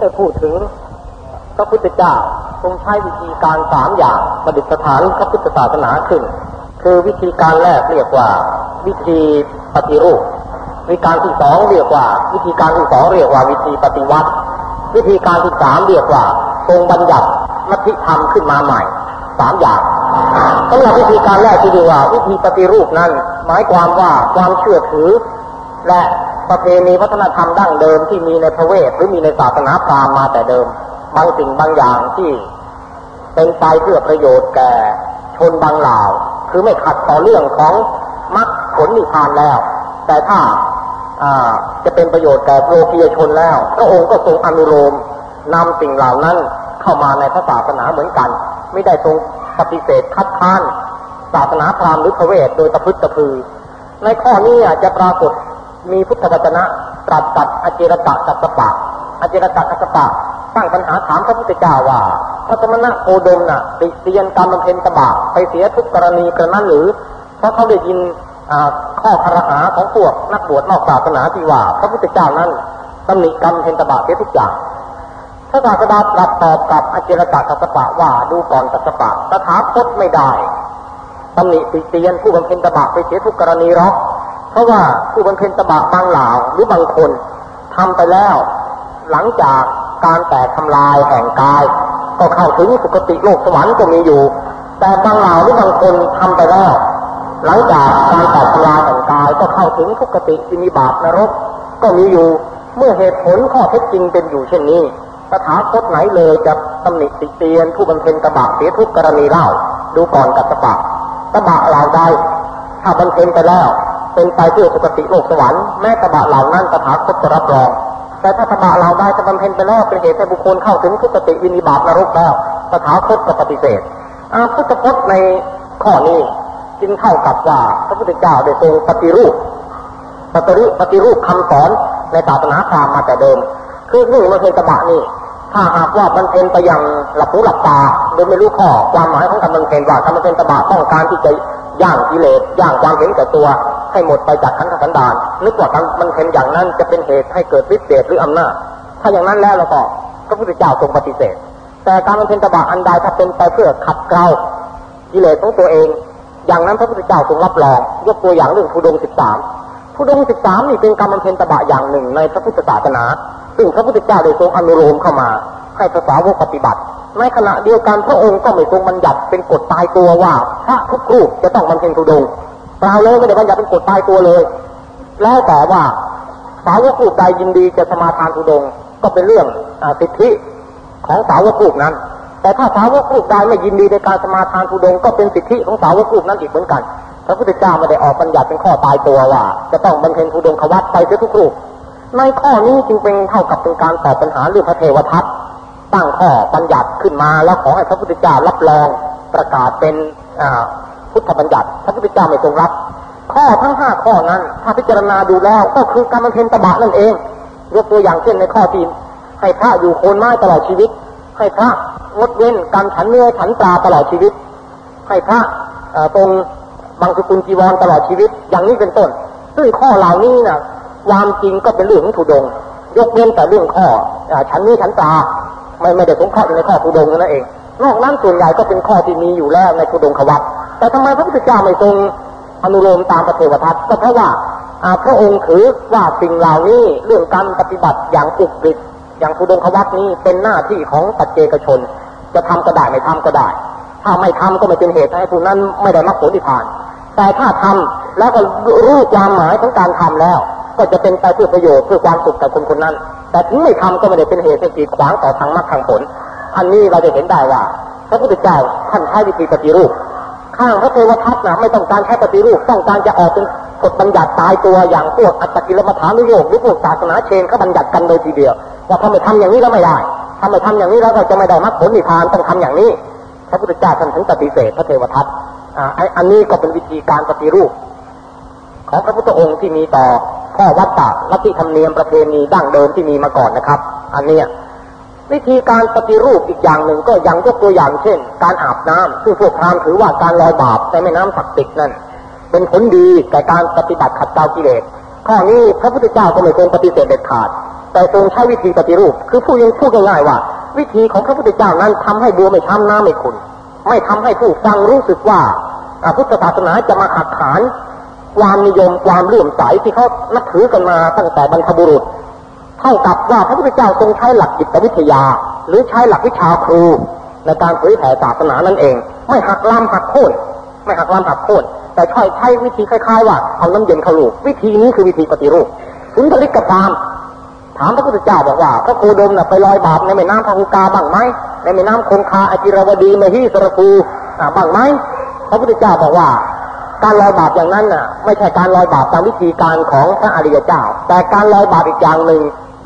ได้พูดถึงพระพุทธเจ้าทรงใช้วิธีการสามอย่างประดิษฐานพระพุทธศาสนาขึ้น คือวิธีการแรกเรียกว่า วิธีปฏิรูป วิธีการที่สองเรียกว่า วิธีการที่สองเรียกว่าวิธีปฏิวัติ วิธีการที่สามเรียกว่าทรงบัญญัติมัธิธรรมขึ้นมาใหม่สามอย่างสำหรับวิธีการแรกที่เรียกว่า วิธีปฏิรูปนั้น หมายความว่าความเชื่อถือ และ ประเพณีวัฒนธรรมดั้งเดิมที่มีในพระเวทหรือมีในศาสนาพราหมณ์มาแต่เดิม บางสิ่งบางอย่างที่เป็นไปเพื่อประโยชน์แก่ชนบางเหล่า คือไม่ขัดต่อเรื่องของมรรคผลนิพพานแล้ว แต่ถ้าจะเป็นประโยชน์แก่โลกียชนแล้ว พระองค์ก็ทรงอนุโลมนำสิ่งเหล่านั้นเข้ามาในพระศาสนาเหมือนกัน ไม่ได้ทรงปฏิเสธคัดค้าน ศาสนาพราหมณ์หรือพระเวทโดยตะพึดตะพือ ในข้อนี้จะปรากฏ มีพุทธวจนะตรัสกับอเจรตะกัสปะอเจรตะกัสปะตั้งปัญหาถามพระพุทธเจ้าว่าพระสมณะโคดมน่ะติเตียนการบำเพ็ญตบะไปเสียทุกกรณีกระนั้นหรือ เพราะเขาได้ยินข้อคารหาของพวกนักบวชนอกศาสนาที่ว่า พระพุทธเจ้านั้นตำหนิกรรมเพนตบะเสียทุกอย่างพระศาสดาตรัสตอบกับอเจรตะกัสปะว่าดูก่อนกัสปะตถาคตไม่ได้ตำหนิติเตียนผู้บำเพ็ญตบะไปเสียทุกกรณีหรอก เพราะว่าผู้บำเพ็ญตบะบางเหล่าหรือบางคนทำไปแล้ว หลังจากการแตกทำลายแห่งกาย ก็เข้าถึงสุคติโลกสวรรค์ก็มีอยู่ แต่บางเหล่าหรือบางคนทำไปแล้ว หลังจากการแตกทำลายแห่งกายก็เข้าถึงทุกติที่มีบาปนรกก็มีอยู่เมื่อเหตุผลข้อเท็จจริงเป็นอยู่เช่นนี้สถาคตไหนเลยจะตำหนิติเตียน ผู้บำเพ็ญตบะเสียทุกกรณีเล่า ดูก่อนกับตบะตบะเหล่าใดถ้าบำเพ็ญไปแล้ว เป็นไปเพื่อสุคติโลกสวรรค์แม้ตบะเหล่านั้นตถาคตจะรับรอง แต่ถ้าตบะเหล่าใดจะบำเพ็ญไปแล้วเป็นเหตุให้บุคคลเข้าถึงสุคติวินิบาตนรกแล้วตถาคตจะปฏิเสธอาพุทธพจน์ในข้อนี้จึงเท่ากับว่าพระพุทธเจ้าได้ทรงปฏิรูปปฏิรูปปฏิรูปคำสอนในศาสนาพราหมณ์มาแต่เดิม คือหนึ่งมันเป็นตบะนี่ถ้าหากว่ามันเป็นไปอย่างหลับหูหลับตาโดยไม่รู้ข้อความหมายของคำมันเป็นว่าคำมันเป็นตบะต้องการที่จะย่างกิเลสย่างความเห็นแก่ตัว ให้หมดไปจากขันธสันดานนึกว่ามันเป็นอย่างนั้นจะเป็นเหตุให้เกิดฤทธิ์เดชหรืออำนาจ ถ้าอย่างนั้นแล้วเราก็พระพุทธเจ้าทรงปฏิเสธ แต่การมันเป็นตบะอันใดถ้าเป็นไปเพื่อขัดเกลากิเลสของตัวเอง อย่างนั้นพระพุทธเจ้าทรงรับรองยกตัวอย่างเรื่องภูดงสิบสามภูดงสิบสามนี่เป็นการมันเป็นตบะอย่างหนึ่งในพระพุทธศาสนา ซึ่งพระพุทธเจ้าได้ทรงอนุโลมเข้ามาให้ภาษาวกปฏิบัติในขณะเดียวกันพระองค์ก็ไม่ทรงบัญญัติเป็นกฎตายตัวว่าพระทุกรูปจะต้องบำเพ็ญทุดง เปล่าเลยไม่ได้บัญญัติเป็นกฎตายตัวเลย แล้วแต่ว่าสาวกรูปใดยินดีจะสมาทานทุดงก็เป็นเรื่องอสิทธิของสาวกรูปนั้น แต่ถ้าสาวกรูปใดไม่ยินดีในการสมาทานทุดงก็เป็นสิทธิของสาวกรูปนั้นอีกเหมือนกันพระพุทธเจ้าไม่ได้ออกบัญญัติเป็นข้อตายตัวว่า จะต้องบำเพ็ญทุดงขวัตไปเสียทุกรูปในข้อนี้จึงเป็นเท่ากับเป็นการตอบปัญหาเรื่องพระเทวทัตตั้งข้อบัญญัติขึ้นมาแล้วขอให้พระพุทธเจ้ารับรองประกาศเป็น พุทธบัญญัติพระพุทธเจ้าไม่ทรงรับ ข้อทั้งห้าข้อนั้น ถ้าพิจารณาดูแล้วก็คือการบำเพ็ญตบะนั่นเองยกตัวอย่างเช่นในข้อที่ให้พระอยู่โคนไม้ตลอดชีวิต ให้พระงดเว้นการฉันเนื้อฉันปลาตลอดชีวิต ให้พระตรงบางสกุลจีวรตลอดชีวิต อย่างนี้เป็นต้น ซึ่งข้อเหล่านี้นะความจริงก็เป็นเรื่องของถุดง ยกเว้นแต่เรื่องข้อฉันนี้ฉันปลาไม่ไม่ได้สงเคราะห์อในข้อทุดงนั่นเอง นอกนั้นส่วนใหญ่ก็เป็นข้อที่มีอยู่แล้วในทุดงขวัต แต่ทำไมพระพุทธเจ้าไม่ทรงอนุโลมตามพระเทวทัตก็เพราะว่าพระองค์ถือว่าสิ่งเหล่านี้เรื่องการปฏิบัติอย่างอุกฤษอย่างทุดงขวัตนี้เป็นหน้าที่ของปัจเจกชน จะทำก็ได้ไม่ทำก็ได้ ถ้าไม่ทำก็ไม่เป็นเหตุให้ผู้นั้นไม่ได้มรรคผลนิพพาน แต่ถ้าทำแล้วก็รู้ความหมายของการทำแล้ว ก็จะเป็นไปเพื่อประโยชน์เพื่อความสุขกับคนคนนั้น แต่ถึงไม่ทำก็ไม่ได้เป็นเหตุให้กีดขวางต่อทางมรรคทางผล อันนี้เราจะเห็นได้ว่าพระพุทธเจ้าท่านใช้วิธีปฏิรูป ข้างพระเทวทัตนะไม่ต้องการใช้ปฏิรูปต้องการจะออกเป็นกฎบัญญัติตายตัวอย่างพวกอัตตกิลมัฐานุโยกหรือพวกศาสนาเชนเขาบัญญัติกันโดยทีเดียว ว่าถ้าไม่ทำอย่างนี้แล้วไม่ได้ถ้าไม่ทำอย่างนี้แล้วก็จะไม่ได้มรรคผลนิพพานต้องทำอย่างนี้พระพุทธเจ้าท่านถึงปฏิเสธพระเทวทัตอ่าอันนี้ก็เป็นวิธีการปฏิรูป ของพระพุทธองค์ที่มีต่อข้อวัดตะลัทธิธรรมเนียมประเพณีดั้งเดิมที่มีมาก่อนนะครับ อันเนี้ย วิธีการปฏิรูปอีกอย่างหนึ่งก็ยังยกตัวอย่างเช่น การอาบน้ำซึ่งพวกพราหมณ์ถือว่าการลอยบาปในแม่น้ำศักดิ์สิทธิ์นั่น เป็นผลดีแก่การปฏิบัติขัดเกลากิเลสข้อนี้พระพุทธเจ้าก็ไม่ทรงปฏิเสธเด็ดขาด แต่ทรงใช้วิธีปฏิรูป คือพูดยังพูดง่ายๆว่า วิธีของพระพุทธเจ้านั้นทำให้บัวไม่ช้ำน้ำไม่ขุนไม่ทำให้ผู้ฟังรู้สึกว่าพุทธศาสนาจะมาหักขานความนิยมความเลื่อมใสที่เขานับถือกันมาตั้งแต่บรรพบุรุษ เท่ากับว่าพระพุทธเจ้าทรงใช้หลักจิตวิทยา หรือใช้หลักวิชาครู ในการเผยแผ่ศาสนานั่นเอง ไม่หักล้ำหักโค่นไม่หักล้ำหักโค่นแต่ใช้ใช้วิธีคล้ายๆว่าเอาน้ำเย็นเข้าลูกวิธีนี้คือวิธีปฏิรูปสุนทริกพรามถามพระพุทธเจ้าบอกว่า พระโคดมน่ะไปลอยบาปในแม่น้ำพาหุกาบ้างไหมในแม่น้ำคงคาอจิรวดีมหิสรภูบ้างไหมพระพุทธเจ้าบอกว่า การลอยบาปอย่างนั้นน่ะ ไม่ใช่การลอยบาปตามวิธีการของพระอริยเจ้า แต่การลอยบาปอีกอย่างหนึ่ง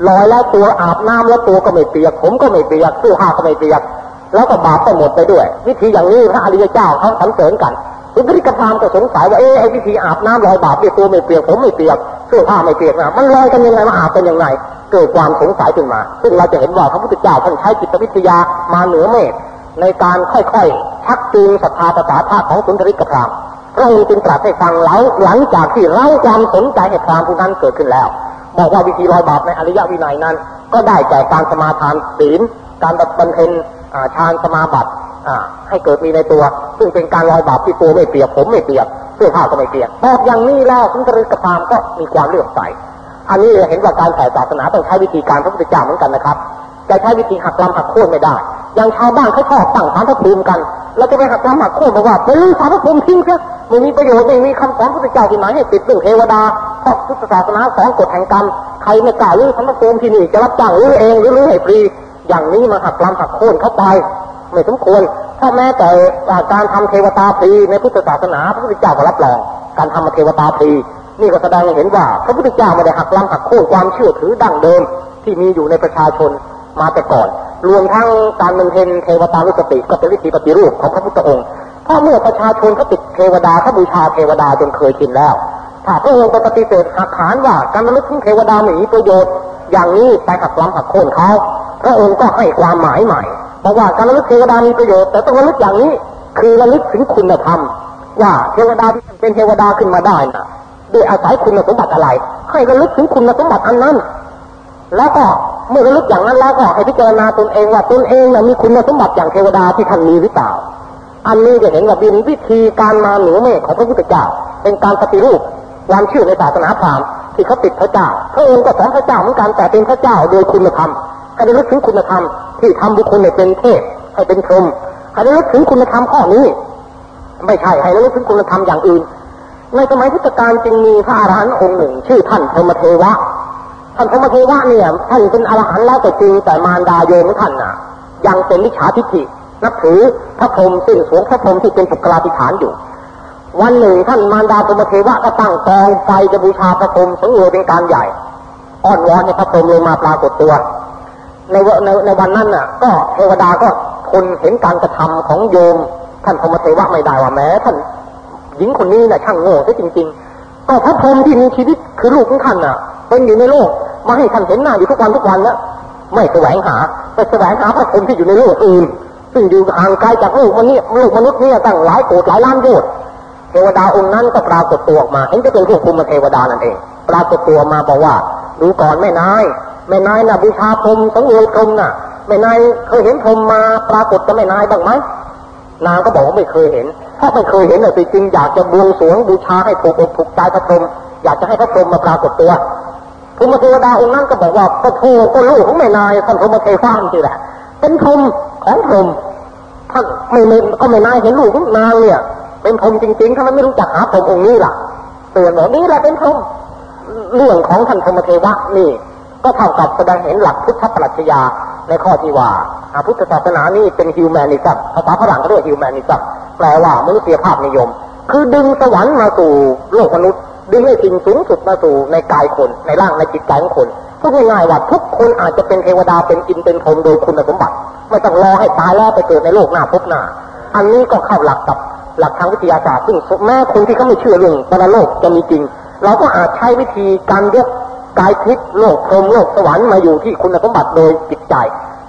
ลอยแล้วตัวอาบน้ำแล้วตัวก็ไม่เปียก ผมก็ไม่เปียกตู้ห้าก็ไม่เปียก แล้วก็บาปก็หมดไปด้วย วิธีอย่างนี้พระอริยเจ้าเขาสรรเสริญกันสุนทริกพรามก็สงสัยว่าเอ๊ะไอ้วิธีอาบน้ำลอยบาปเนี่ยตัวไม่เปียกผมไม่เปียกเสื้อผ้าไม่เปียกนะมันลอยกันยังไงมาอาบกันยังไงเกิดความสงสัยขึ้นมา ซึ่งเราจะเห็นว่าพระพุทธเจ้าท่านใช้จิตวิทยามาเหนือเมฆในการค่อยๆชักจูงศรัทธาภาษาธาของสุนทริกพรามพระองค์จึงตรัสให้ฟังแล้วหลังจากที่เล่าความสนใจให้พรามผู้นั้นเกิดขึ้นแล้ว บอกว่าวิธีลอยบาปในอริยวินัยนั้น ก็ได้แก่การสมาทานศีล การบำเพ็ญฌานสมาบัติให้เกิดมีในตัว ซึ่งเป็นการลอยบาปที่ตัวไม่เปียกผมไม่เปียกเสื้อผ้าก็ไม่เปียกบอกอย่างนี้แล้วสุนทริกพามก็มีความเลื่อมใสอันนี้เห็นว่าการแผ่ศาสนาต้องใช้วิธีการพระพุทธเจ้าเหมือนกันนะครับ จะใช้วิธีหักลำหักโค่นไม่ได้ อย่างชาวบ้านเขาชอบตั้งสารพระภูมิกัน แล้วจะไปหักลำหักโค่นบอกว่าไปลื้อสารพระภูมิทิ้งเสียไม่มีประโยชน์ไม่มีคำสอนพระพุทธเจ้าที่ไหนให้ติดเรื่องเทวดาเพราะพุทธศาสนาสอนกฎแห่งกรรมใครไม่กล้าลื้อสารพระภูมิที่นี่จะรับจ้างลื้อเองหรือลื้อให้ฟรีอย่างนี้มาหักลำหักโค่นเข้าไป ไม่สมควรถ้าแม้แต่การทำเทวตาฟรีในพุทธศาสนาพระพุทธเจ้าก็รับรองการทำเทวตาฟรีนี่ก็แสดงให้เห็นว่าพระพุทธเจ้าไม่ได้หักล้ำหักโค่นความเชื่อถือดั้งเดิมที่มีอยู่ในประชาชน มาแต่ก่อน รวมทั้งการมันเพ็นเทวตานุสติก็เป็นวิธีปฏิรูปของพระพุทธองค์เพราะเมื่อประชาชนเขาติดเทวดาเขาบูชาเทวดาจนเคยชินแล้ว ถ้าพระองค์ปฏิเสธหักฐานว่าการระลึกถึงเทวดาไม่มีประโยชน์ อย่างนี้ไปหักล้ำหักโค่นเขาพระองค์ก็ให้ความหมายใหม่เพราะว่าการระลึกเทวดามีประโยชน์แต่ต้องระลึกอย่างนี้ คือระลึกถึงคุณธรรมว่าเทวดาที่เป็นเทวดาขึ้นมาได้นะด้วยอาศัยคุณสมบัติอะไร ให้ระลึกถึงคุณสมบัติอันนั้น แล้วก็ เมื่อระลึกอย่างนั้นแล้วก็ให้พิจารณาตนเองว่าตนเองนะมีคุณสมบัติอย่างเทวดาที่ท่านมีหรือเปล่า อันนี้จะเห็นว่าบินวิธีการมาหนือเมฆของพระพุทธเจ้า เป็นการปฏิรูปความเชื่อในศาสนาพราหมณ์ที่เขาติดพระเจ้าพระองค์ก็สอนพระเจ้าเหมือนกันแต่เป็นพระเจ้าโดยคุณธรรมให้ระลึกถึงคุณธรรมที่ทำบุคคลให้เป็นเทพให้เป็นพรหมให้ระลึกถึงคุณธรรมข้อนี้ ไม่ใช่ให้ระลึกถึงคุณธรรมอย่างอื่น ในสมัยพุทธกาลจึงมีพระอรหันต์องค์หนึ่ง ชื่อท่านพรหมเทวะ ท่านพรหมเทวะเนี่ย ท่านเป็นอรหันต์แล้วแต่จริงแต่มารดาโยมท่านน่ะ ยังเป็นมิจฉาทิฏฐินับถือพระพรหมสิ้นสวงพระพรหมที่เป็นปุกราธิฐานอยู่ วันหนึ่งท่านมารดาพรหมเทวะก็ตั้งกองไฟจะบูชาพระพรหมสังเวยเป็นการใหญ่อ้อนวอนให้พระพรหมลงมาปรากฏตัว ในในในวันนั้นน่ะ ก็เทวดาก็ทนเห็นการกระทำของโยม ท่านพรหมเทวะไม่ได้ว่าแม้ ท่านหญิงคนนี้นะ่ะช่างโง่ซะจริง ๆ ก็พระพรหมที่มีชีวิตคือลูกของท่านน่ะ เป็นอยู่ในโลกมาให้ท่านเห็นหน้าอยู่ทุกวันทุกวันแล้วไม่แสวงหาไปแสวงหาพระพรหมที่อยู่ในโลกอื่น ซึ่งอยู่ห่างไกลจากโลกมันนี่โลกมนุษย์นี่ตั้งหลายโกดหลายล้านโยชน์เทวดาองค์นั้นก็ปรากฏตัวออกมาเห็นจะเป็นพวกภูมิเทวดานั่นเอง ปรากฏตัวมาบอกว่า ดูก่อนแม่นายแม่นายน่ะบูชาพรหมสังเวยพรหมน่ะแม่นายเคยเห็นพรหมมาปรากฏกับแม่นายบ้างไหม นางก็บอกว่าไม่เคยเห็น ถ้าไม่เคยเห็นเลยจริงอยากจะบวงสรวงบูชาให้ถูกอกถูกใจพระพรหมอยากจะให้พระพรหมมาปรากฏตัวพรหมเทวดาองค์นั้นก็บอกว่าพระโทก็ลูกของแม่นายท่านพรหมเทวาจริงแหละ เป็นพรหมของพรหมท่านไม่ไม่ก็ไม่นายเห็นลูกของนางเนี่ย เป็นพรหมจริงๆถ้านไม่รู้จักหาพรหมองค์นี้ล่ะเตือนบอกนี่แหละเป็นพรหมเรื่องของท่านพรหมเทวะนี่ ก็เท่ากับแสดงเห็นหลักพุทธปรัชญาในข้อที่ว่า พุทธศาสนานี่เป็นฮิวแมนิซัมภาษาฝรั่งก็เรียกฮิวแมนิซัมแปลว่ามนุษยภาพนิยม คือดึงสวรรค์มาสู่โลกมนุษย์ ดึงให้สิ่งสูงสุดมาสู่ในกายคนในร่างในจิตใจของคนพูดง่ายๆว่าทุกคนอาจจะเป็นเทวดาเป็นอินเป็นพรหมโดยคุณสมบัติไม่ต้องรอให้ตายแล้วไปเกิดในโลกหน้าพบหน้า อันนี้ก็เข้าหลักกับหลักทางวิทยาศาสตร์ซึ่งแม้คนที่เขาไม่เชื่อเรื่องปรโลกจะมีจริง เราก็อาจใช้วิธีการยกกายทิพย์โลกพรหมโลกสวรรค์มาอยู่ที่คุณสมบัติโดยจิตใจ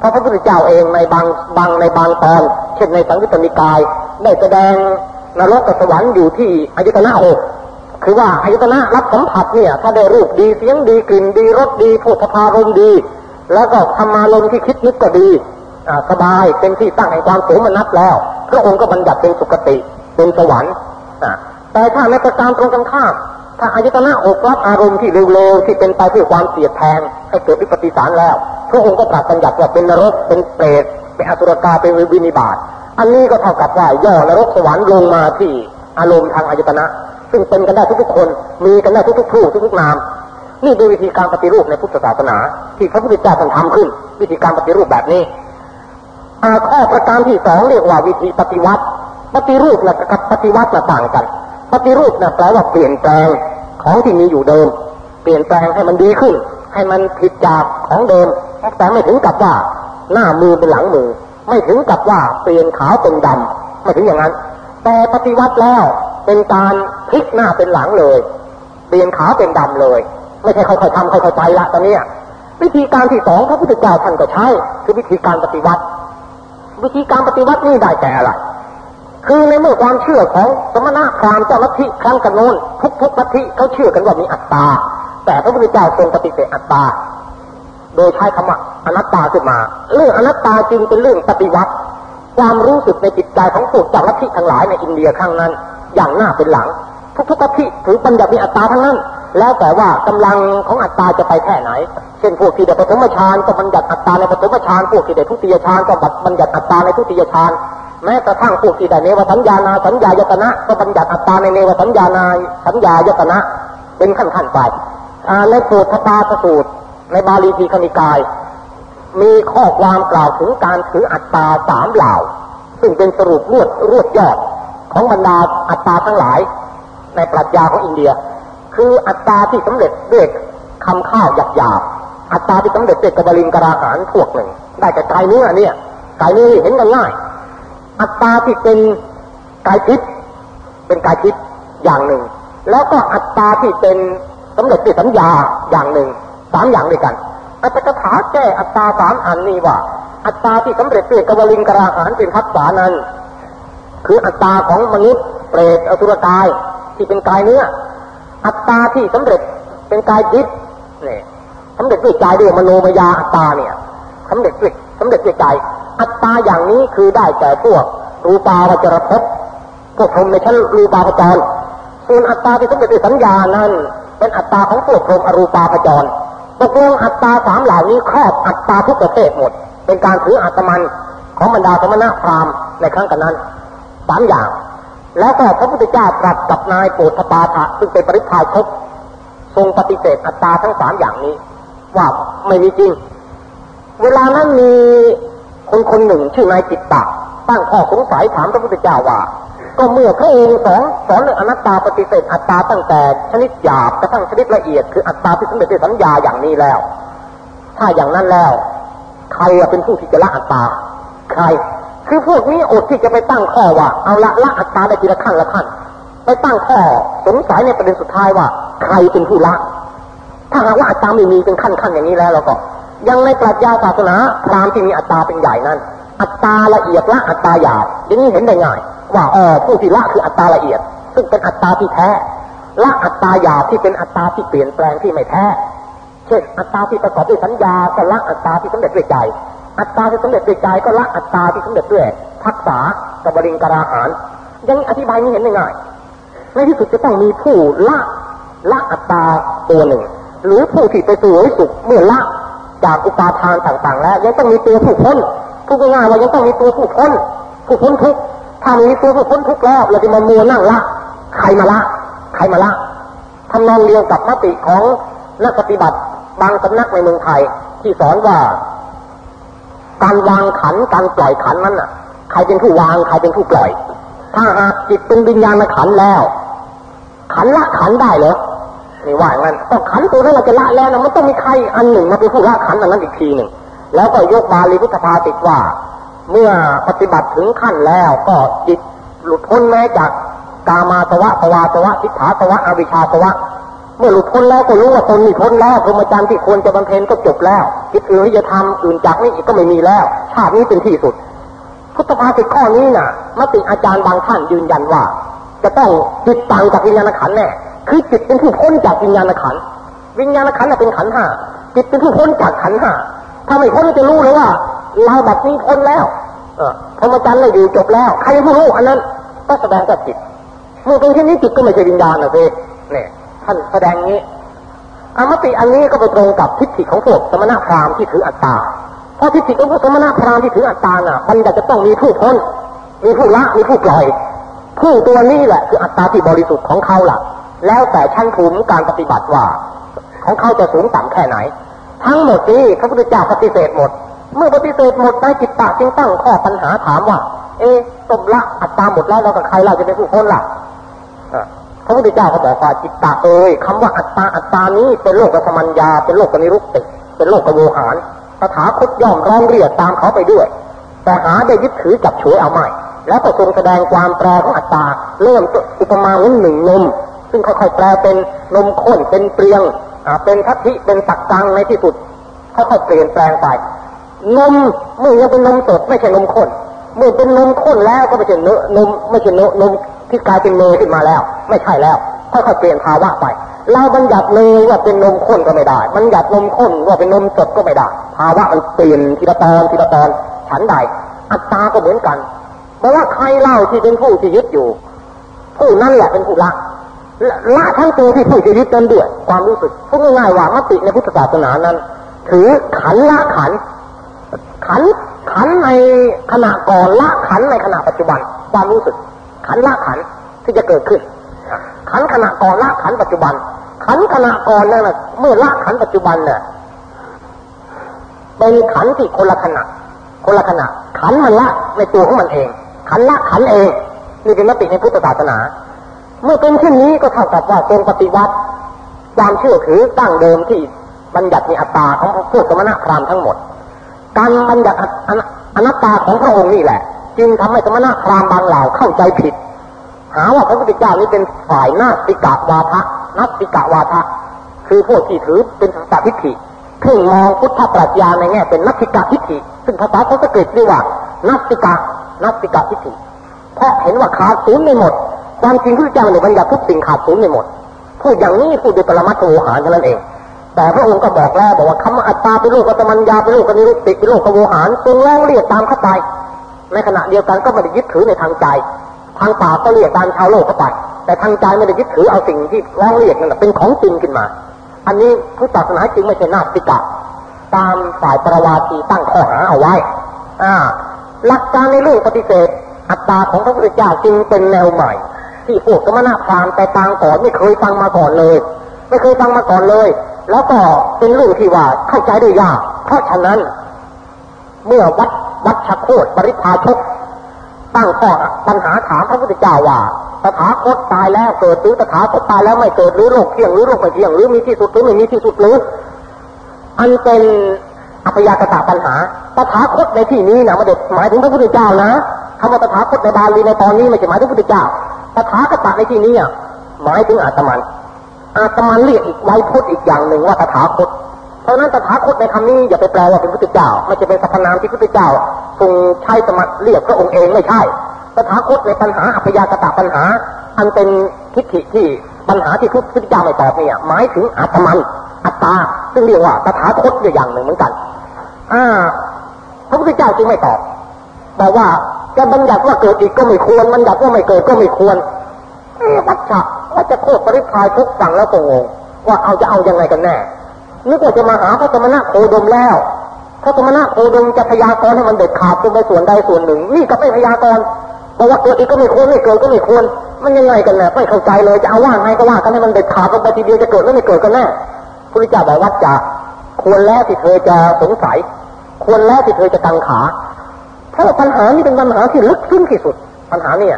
พระพุทธเจ้าเองในบางบางในบางตอนเช่นในสังยุตติกาย ได้แสดงนรกกับสวรรค์อยู่ที่อายตนะหกคือว่าอายตนะรับสัมผัสเนี่ย ถ้าได้รูปดีเสียงดีกลิ่นดีรสดีโผฏฐารมดี แล้วก็ธรรมารมที่คิดนึกก็ดีสบายเป็นที่ตั้งแห่งความสมนับแล้ว พระองค์ก็บัญญัติเป็นสุคติเป็นสวรรค์แต่ถ้าในประการตรงกันข้าม ถ้าอายตนะอกรับอารมณ์ที่เร็วๆที่เป็นไปเพื่อความเสียดแทงให้เกิดวิปฏิสารแล้วพระองค์ก็ตรัสบัญญัติว่าเป็นนรกเป็นเปรตเป็นอสุรกายเป็นวินิบาตอันนี้ก็เท่ากับว่าย่อนรกสวรรค์ลงมาที่อารมณ์ทางอายตนะ ซึ่งเป็นกันได้ทุกๆคน มีกันได้ทุกๆผู้ทุกๆนาม นี่เป็นวิธีการปฏิรูปในพุทธศาสนา ที่พระพุทธเจ้าท่านทำขึ้น วิธีการปฏิรูปแบบนี้ข้อประการที่สองเรียกว่าวิธีปฏิวัติ ปฏิรูปนะกับปฏิวัติต่างกัน ปฏิรูปนะแปลว่าเปลี่ยนแปลงของที่มีอยู่เดิม เปลี่ยนแปลงให้มันดีขึ้น ให้มันผิดจากของเดิม แต่ไม่ถึงกับว่าหน้ามือเป็นหลังมือ ไม่ถึงกับว่าเปลี่ยนขาวเป็นดำไม่ถึงอย่างนั้น แต่ปฏิวัติแล้วเป็นการพลิกหน้าเป็นหลังเลย เปลี่ยนขาวเป็นดำเลย ไม่ใช่ค่อยๆทำค่อยๆไปละตอนนี้วิธีการที่สองพระพุทธเจ้าท่านก็ใช้คือวิธีการปฏิวัติ วิธีการปฏิวัตินี่ได้แต่อะไร คือในเมื่อความเชื่อของสมณะพราหมณ์เจ้าลัทธิครั้งกันโน้นทุกทุกลัทธิเขาเชื่อกันว่ามีอัตตา แต่พระพุทธเจ้าทรงปฏิเสธอัตตา โดยใช้คำว่าอนัตตาขึ้นมา เรื่องอนัตตาจึงเป็นเรื่องปฏิวัติ ความรู้สึกในจิตใจของพวกเจ้าลัทธิทั้งหลายในอินเดียครั้งนั้น อย่างหน้าเป็นหลัง ทุกๆลัทธิถือปัญญามีอัตตาทั้งนั้น แล้วแต่ว่ากำลังของอัตตาจะไปแค่ไหน เช่นพวกที่ได้ปฐมฌานก็บัญญัติอัตตาในปฐมฌานพวกที่ได้ทุติยฌานก็บัญญัติอัตตาในทุติยฌาน แม้กระทั่งพวกที่ได้เนวสัญญานาสัญญายตนะก็บัญญัติอัตตาในเนวสัญญานาสัญญายตนะ เป็นขั้นขั้นไปในสูตรพาสูตร ในบาลีทีคณิกาย มีข้อความกล่าวถึงการถืออัตตาสามเหล่า ซึ่งเป็นสรุปรวดรวดยอดของบรรดาอัตตาทั้งหลาย ในปรัชญาของอินเดีย คืออัตตาที่สำเร็จด้วยคำข้าวหยาบอัตตาที่สำเร็จเด็กกบลิงกราหารพวกหนึ่ง ได้แต่กายเนื้อเนี่ยกายนื้เห็นกันง่าย อัตตาที่เป็นกายทิพย์เป็นกายทิพย์อย่างหนึ่ง แล้วก็อัตตาที่เป็นสำเร็จด้วยสัญญาอย่างหนึ่งสามอย่างด้วยกันอัตถกถาแก้อัตตาสามอันนี้ว่า อัตตาที่สำเร็จด้วยกบลิงกราหารเป็นทัศสานั้น คืออัตตาของมนุษย์เปรตอสุรกายที่เป็นกายเนื้ออัตตาที่สำเร็จเป็นกายทิพย์เนี่ยสำเร็จด้วยใจด้วยมโนมยาอัตตาเนี่ยสำเร็จด้วย สำเร็จด้วยใจ อัตตาอย่างนี้คือได้แก่พวกรูปาวจรภพพวกพรหมในชั้นรูปาพจร ส่วนอัตตาที่สำเร็จด้วยสัญญานั้น เป็นอัตตาของพวกพรหมอรูปาพจรตกลงอัตตาสามเหล่านี้ครอบอัตตาทุกประเภทหมด เป็นการถืออัตมันของบรรดาสมณะพราหมณ์ในครั้งกันนั้นสามอย่าง แล้วก็พระพุทธเจ้าตรัสกับนายโปตปาฐะซึ่งเป็นปริพายทบทรงปฏิเสธอัตตาทั้งสามอย่างนี้ ว่าไม่มีจริง เวลานั้นมีคนคนหนึ่งชื่อนายจิตตะตั้งข้อสงสัยถามพระพุทธเจ้าว่า ก็เมื่อพระองค์สอนสอนเรื่องอนัตตาปฏิเสธอัตตาตั้งแต่ชนิดหยาบกระทั่งชนิดละเอียด คืออัตตาที่สำเร็จด้วยสัญญาอย่างนี้แล้ว ถ้าอย่างนั้นแล้ว ใครเป็นผู้ที่จะละอัตตา ใคร คือพวกนี้อดที่จะไปตั้งข้อว่า เอาละละอัตตาได้ทีละขั้นละขั้นไปตั้งข้อสงสัยในประเด็นสุดท้ายว่า ใครเป็นผู้ละ ถ้าหากว่าอัตตาไม่มีเป็นขั้นขั้นอย่างนี้แล้วเราก็ ยังในปรัชญาศาสนาพราหมณ์ที่มีอัตตาเป็นใหญ่นั้น อัตตาละเอียดละอัตตาหยาบอย่างนี้เห็นได้ง่าย ว่าอ๋อผู้ที่ละคืออัตตาละเอียด ซึ่งเป็นอัตตาที่แท้ละอัตตาหยาบที่เป็นอัตตาที่เปลี่ยนแปลงที่ไม่แท้เช่นอัตตาที่ประกอบด้วยสัญญาก็ละอัตตาที่สำเร็จด้วยใจ อัตตาที่สำเร็จด้วยใจก็ละอัตตาที่สำเร็จด้วยทักษะกับบริงกราหารยังอธิบายนี้เห็นได้ง่ายในที่สุดจะต้องมีผู้ละละอัตตาตัวหนึ่ง หรือผู้ที่ไปสู่สุขเมื่อละ จากอุปาทานต่างๆ แล้วยังต้องมีตัวผู้พ้นพูดง่ายๆว่ายังต้องมีตัวผู้พ้นผู้พ้นทุกถ้ามีตัวผู้พ้นทุกแล้วเราจะมามัวนั่งละใครมาละใครมาละทำนองเดียวกับมติของนักปฏิบัติบางสำนักในเมืองไทย ที่สอนว่า การวางขันการปล่อยขันนั้นอะ ใครเป็นผู้วางใครเป็นผู้ปล่อย ถ้าหากจิตเป็นวิญญาณขันแล้ว ขันละขันได้เหรอ นี่ว่าอย่างนั้นต้องขันตัวนั้นเราจะละแล้วนะมันต้องมีใครอันหนึ่งมาเป็นผู้ละขันอันนั้นอีกทีหนึ่งแล้วก็ยกบาลีพุทธภาติกว่า เมื่อปฏิบัติถึงขั้นแล้วก็จิตหลุดพ้นแม้จากกามาสวะภวาสวะทิฏฐาสวะอวิชาสวะ เมื่อหลุดพ้นแล้วก็รู้ว่าตนมีพ้นแล้วพรหมจรรย์ที่ควรจะบำเพ็ญก็จบแล้วคิดอื่นที่จะทำอื่นจากนี้อีกก็ไม่มีแล้ว ชาตินี้เป็นที่สุด พุทธภาสิตข้อนี้นะ่ะมติอาจารย์บางท่านยืนยันว่า จะต้องจิตต่างจากวิญญาณขันแน่ คือจิตเป็นผู้พ้นจากวิญญาณขันวิญญาณขันเป็นขันห้าจิตเป็นผู้พ้นจากขันห้าถ้าไม่พ้นจะรู้เลยว่าเราแบบนี้พ้นแล้วเออพรหมจรรย์เลยอยู่จบแล้ว ใครผู้รู้อันนั้นก็แสดงกับจิตเมื่อตรงที่นี้จิตก็ไม่ใช่วิญญาณนะเพ่เนี่ยท่านแสดงนี้อมติอันนี้ก็ไปตรงกับทิฏฐิของพวกสมณพราหมณ์ที่ถืออัตตา เพราะทิฏฐิของพวกสมณพราหมณ์ที่ถืออัตตาน่ะมันจะต้องมีผู้พ้น มีผู้ละ มีผู้ปล่อย ผู้ตัวนี้แหละคืออัตตาที่บริสุทธิ์ของเขาล่ะ แล้วแต่ชั้นภูมิการปฏิบัติว่า ของเขาจะสูงต่ำแค่ไหน ทั้งหมดนี้พระพุทธเจ้าปฏิเสธหมด เมื่อปฏิเสธหมดในจิตตะจึงตั้งข้อปัญหาถามว่า เอ๊ะตบละอัตตาหมดแล้วเรากับใครเราจะเป็นผู้พ้นล่ะพระพุทธเจ้าก็บอกว่าจิตตาเอ้ยคำว่าอัตตาอัตตานี้เป็นโลกสมัญญาเป็นโลกนิรุตติเป็นโลกโวหารตถาคตย่อมร้องเรียกตามเขาไปด้วย แต่หาได้ยึดถือจับฉวยเอาไม่แล้วก็ทรงแสดงความแปรของอัตตาเริ่มอุปมาเหมือนหนึ่งนม ซึ่งค่อยๆแปลเป็นนมข้นเป็นเปรียงเป็นทัทิเป็นตักกังในที่สุดค่อยๆเปลี่ยนแปลงไป นมเมื่อยังเป็นนมสดไม่ใช่นมข้นเมื่อเป็นนมข้นแล้วก็ไม่ใช่เนื้อนมไม่ใช่เนื้อนมที่กลายเป็นเนยขึ้นมาแล้ว ไม่ใช่แล้วค่อยๆเปลี่ยนภาวะไปเราบัญญัติเนยว่าเป็นนมข้นก็ไม่ได้ บัญญัตินมข้นว่าเป็นนมสดก็ไม่ได้ ภาวะมันเปลี่ยนทีละตอนทีละตอนฉันใด อัตตาก็เหมือนกันเพราะว่าใครเล่าที่เป็นผู้ที่ยึดอยู่ ผู้นั้นแหละเป็นผู้ละ ละทั้งตัวที่ผู้ที่ยึดนั้นด้วย ความรู้สึกพูดง่ายๆว่ามติในพุทธศาสนานั้น ถือขันละขัน ขันขันในขณะก่อนละขันในขณะปัจจุบัน ความรู้สึก ขันละขันที่จะเกิดขึ้น ขันขณะก่อนละขันปัจจุบัน ขันขณะก่อนนั่นเมื่อละขันปัจจุบันเนี่ยเป็นขันที่คนละขณะ คนละขณะ ขันมันละในตัวของมันเอง ขันละขันเองนี่เป็นมติในพุทธศาสนา เมื่อเป็นเช่นนี้ก็เท่ากับว่าทรงปฏิวัติความเชื่อถือตั้งเดิมที่บัญญัติมีอัตตาของพวกสมณพราหมณ์ทั้งหมด การบัญญัติอนัตตาของพระองค์นี่แหละ จึงทำให้สมณพราหมณ์บางเหล่าเข้าใจผิด หาว่าพระพุทธเจ้านี้เป็นฝ่ายนาติกะวาทะนัติกะวาทะคือพวกที่ถือเป็นสัตทิฏฐิเพ่งมองพุทธปรัชญาในแง่เป็นนัติกะทิฏฐิซึ่งภาษาเขาสกฤตเรียกว่านัติกะนัตติกะทิฏฐิเพราะเห็นว่าขาดศูนย์ไม่หมด ความจริงพระเจ้าเนี่ยบัญญัติทุกสิ่งขาดศูนย์ไม่หมดพูดอย่างนี้พูดโดยปรมัตถโวหารเท่านั้นเอง แต่พระองค์ก็บอกแล้วบอกว่าคำว่าอัตตาเป็นโลกกัตมัญญาเป็นโลกกนิรุตติเป็นโลกกโวหารทรงร้องเรียกตามเข้าไป ในขณะเดียวกันก็ไม่ได้ยึดถือในทางใจ ทางปากก็เรียกตามชาวโลกเข้าไป แต่ทางใจไม่ได้ยึดถือเอาสิ่งที่ร้องเรียกนั่นเป็นของจริงขึ้นมา อันนี้พุทธศาสนาจึงไม่ใช่นาติกะตามฝ่ายประวาทีตั้งข้อหาเอาไว้อ่าหลักการในเรื่องปฏิเสธ อัตตาของพระพุทธเจ้าจึงเป็นแนวใหม่ ที่พวกสมณพราหมณ์แต่ต่างก่อนไม่เคยฟังมาก่อนเลย ไม่เคยฟังมาก่อนเลย แล้วก็เป็นเรื่องที่ว่าเข้าใจได้ยาก เพราะฉะนั้น เมื่อวัดวัดชโคตบริพาชกตั้งข้อปัญหาถามพระพุทธเจ้าว่าตถาคตตายแล้วเกิดหรือตถาคตตายแล้วไม่เกิดหรือโลกเที่ยงหรือโลกไม่เที่ยงหรือมีที่สุดหรือไม่มีที่สุดหรืออันเป็นอัพยากตะปัญหา ตถาคตในที่นี้นะม่ได้หมายถึงพระพุทธเจ้านะคำว่าตถาคตในบาลีในตอนนี้ไม่ใช่หมายถึงพระพุทธเจ้า ตถาคตในที่นี้หมายถึงอาตมัน อาตมาเรียกอีกไว้พุทธอีกอย่างหนึ่งว่าตถาคต เพราะนั้นตถาคตในคำนี้อย่าไปแปลว่าเป็นพุทธเจ้า ไม่ใช่เป็นสรรพนามที่พุทธเจ้าทรงใช้สมัเรียกพระองค์เองไม่ใช่ ตถาคตในปัญหาอัพยากตะปัญหา อันเป็นทิฏฐิที่ปัญหาที่พุทธเจ้าไม่ตอบเนี่ยหมายถึงอาตมันอัตตา ซึ่งเรียกว่าตถาคตอย่างหนึ่งเหมือนกัน อ่าพระพุทธเจ้าจึงไม่ตอบบอกว่า จะบัญญัติว่าเกิดอีกก็ไม่ควรบัญญัติว่าไม่เกิดก็ไม่ควรวัชชะว่าจะโคตรปริพายทุกสั่งแล้วก็งงว่าเอาจะเอายังไงกันแน่นึกว่าจะมาหาพระสมณะโคดมแล้วพระสมณะโคดมจะพยากรณ์ให้มันเด็ดขาดไปส่วนใดส่วนหนึ่ง นี่ก็ไม่พยากรณ์บอกว่าเกิดอีกก็ไม่ควรไม่เกิดก็ไม่ควร มันยังไงกันแน่ไม่เข้าใจเลยจะเอาว่าไงก็ว่ากันให้มันเด็ดขาดลงไปทีเดียวจะเกิดหรือไม่เกิดกันแน่พระเจ้าบอกว่าจะควรแล้วที่เธอจะสงสัย ควรแล้วที่เธอจะตังขา เพราะปัญหานี้เป็นปัญหาที่ลึกซึ้งที่สุด ปัญหาเนี่ย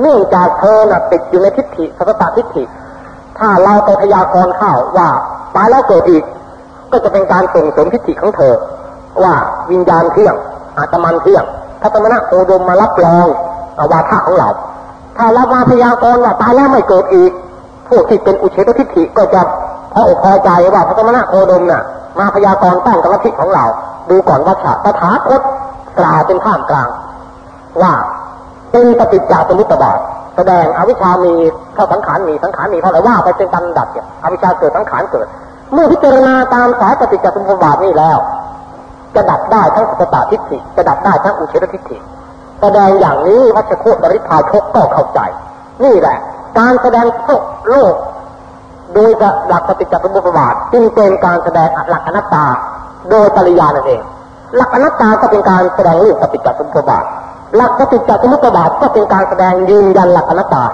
เนื่องจากเธอน่ะติดอยู่ในทิฏฐิสัตตทิฏฐิ ถ้าเราไปพยากรณ์ข้าวว่าตายแล้วเกิดอีก ก็จะเป็นการส่งเสริมทิฏฐิของเธอ ว่าวิญญาณเที่ยง อาตมันเที่ยงถ้าตมณะโคดมมารับรองวาทะของเรา ถ้าเรามาพยากรณ์ว่าตายแล้วไม่เกิดอีกพวกที่เป็นอุเฉตทิฏฐิก็จะพออกพอใจว่าพระตมณะโคดมน่ะ มาพยากรณ์ตั้งกับลัทธิของเรา ดูก่อนว่าฉะตถาคต กล่าวเป็นข้ามกลาง ว่าเป็นปฏิจจสมุปบาทแสดงอวิชามีเท่าสังขารมีสังขารมีเท่าไรว่าไปเป็นตามดับเนี่ยอวิชาเกิดสังขารเกิด เมื่อพิจารณาตามสายปฏิจจสมุปบาทนี่แล้ว จะดับได้ทั้งสุตตาทิฏฐิจะดับได้ทั้งอุเฉททิฏฐิแสดงอย่างนี้วัชโคตบริพาชกก็เข้าใจ นี่แหละ การแสดงโลก โดยหลักปฏิจจสมุปบาทจึงเป็นการแสดงหลักอนัตตา โดยปริยานั่นเอง หลักอนัตตาก็เป็นการแสดงเรื่องปฏิจจสมุปบาท หลักปฏิจจสมุปบาทก็เป็นการแสดงยืนยันหลักอนัตตา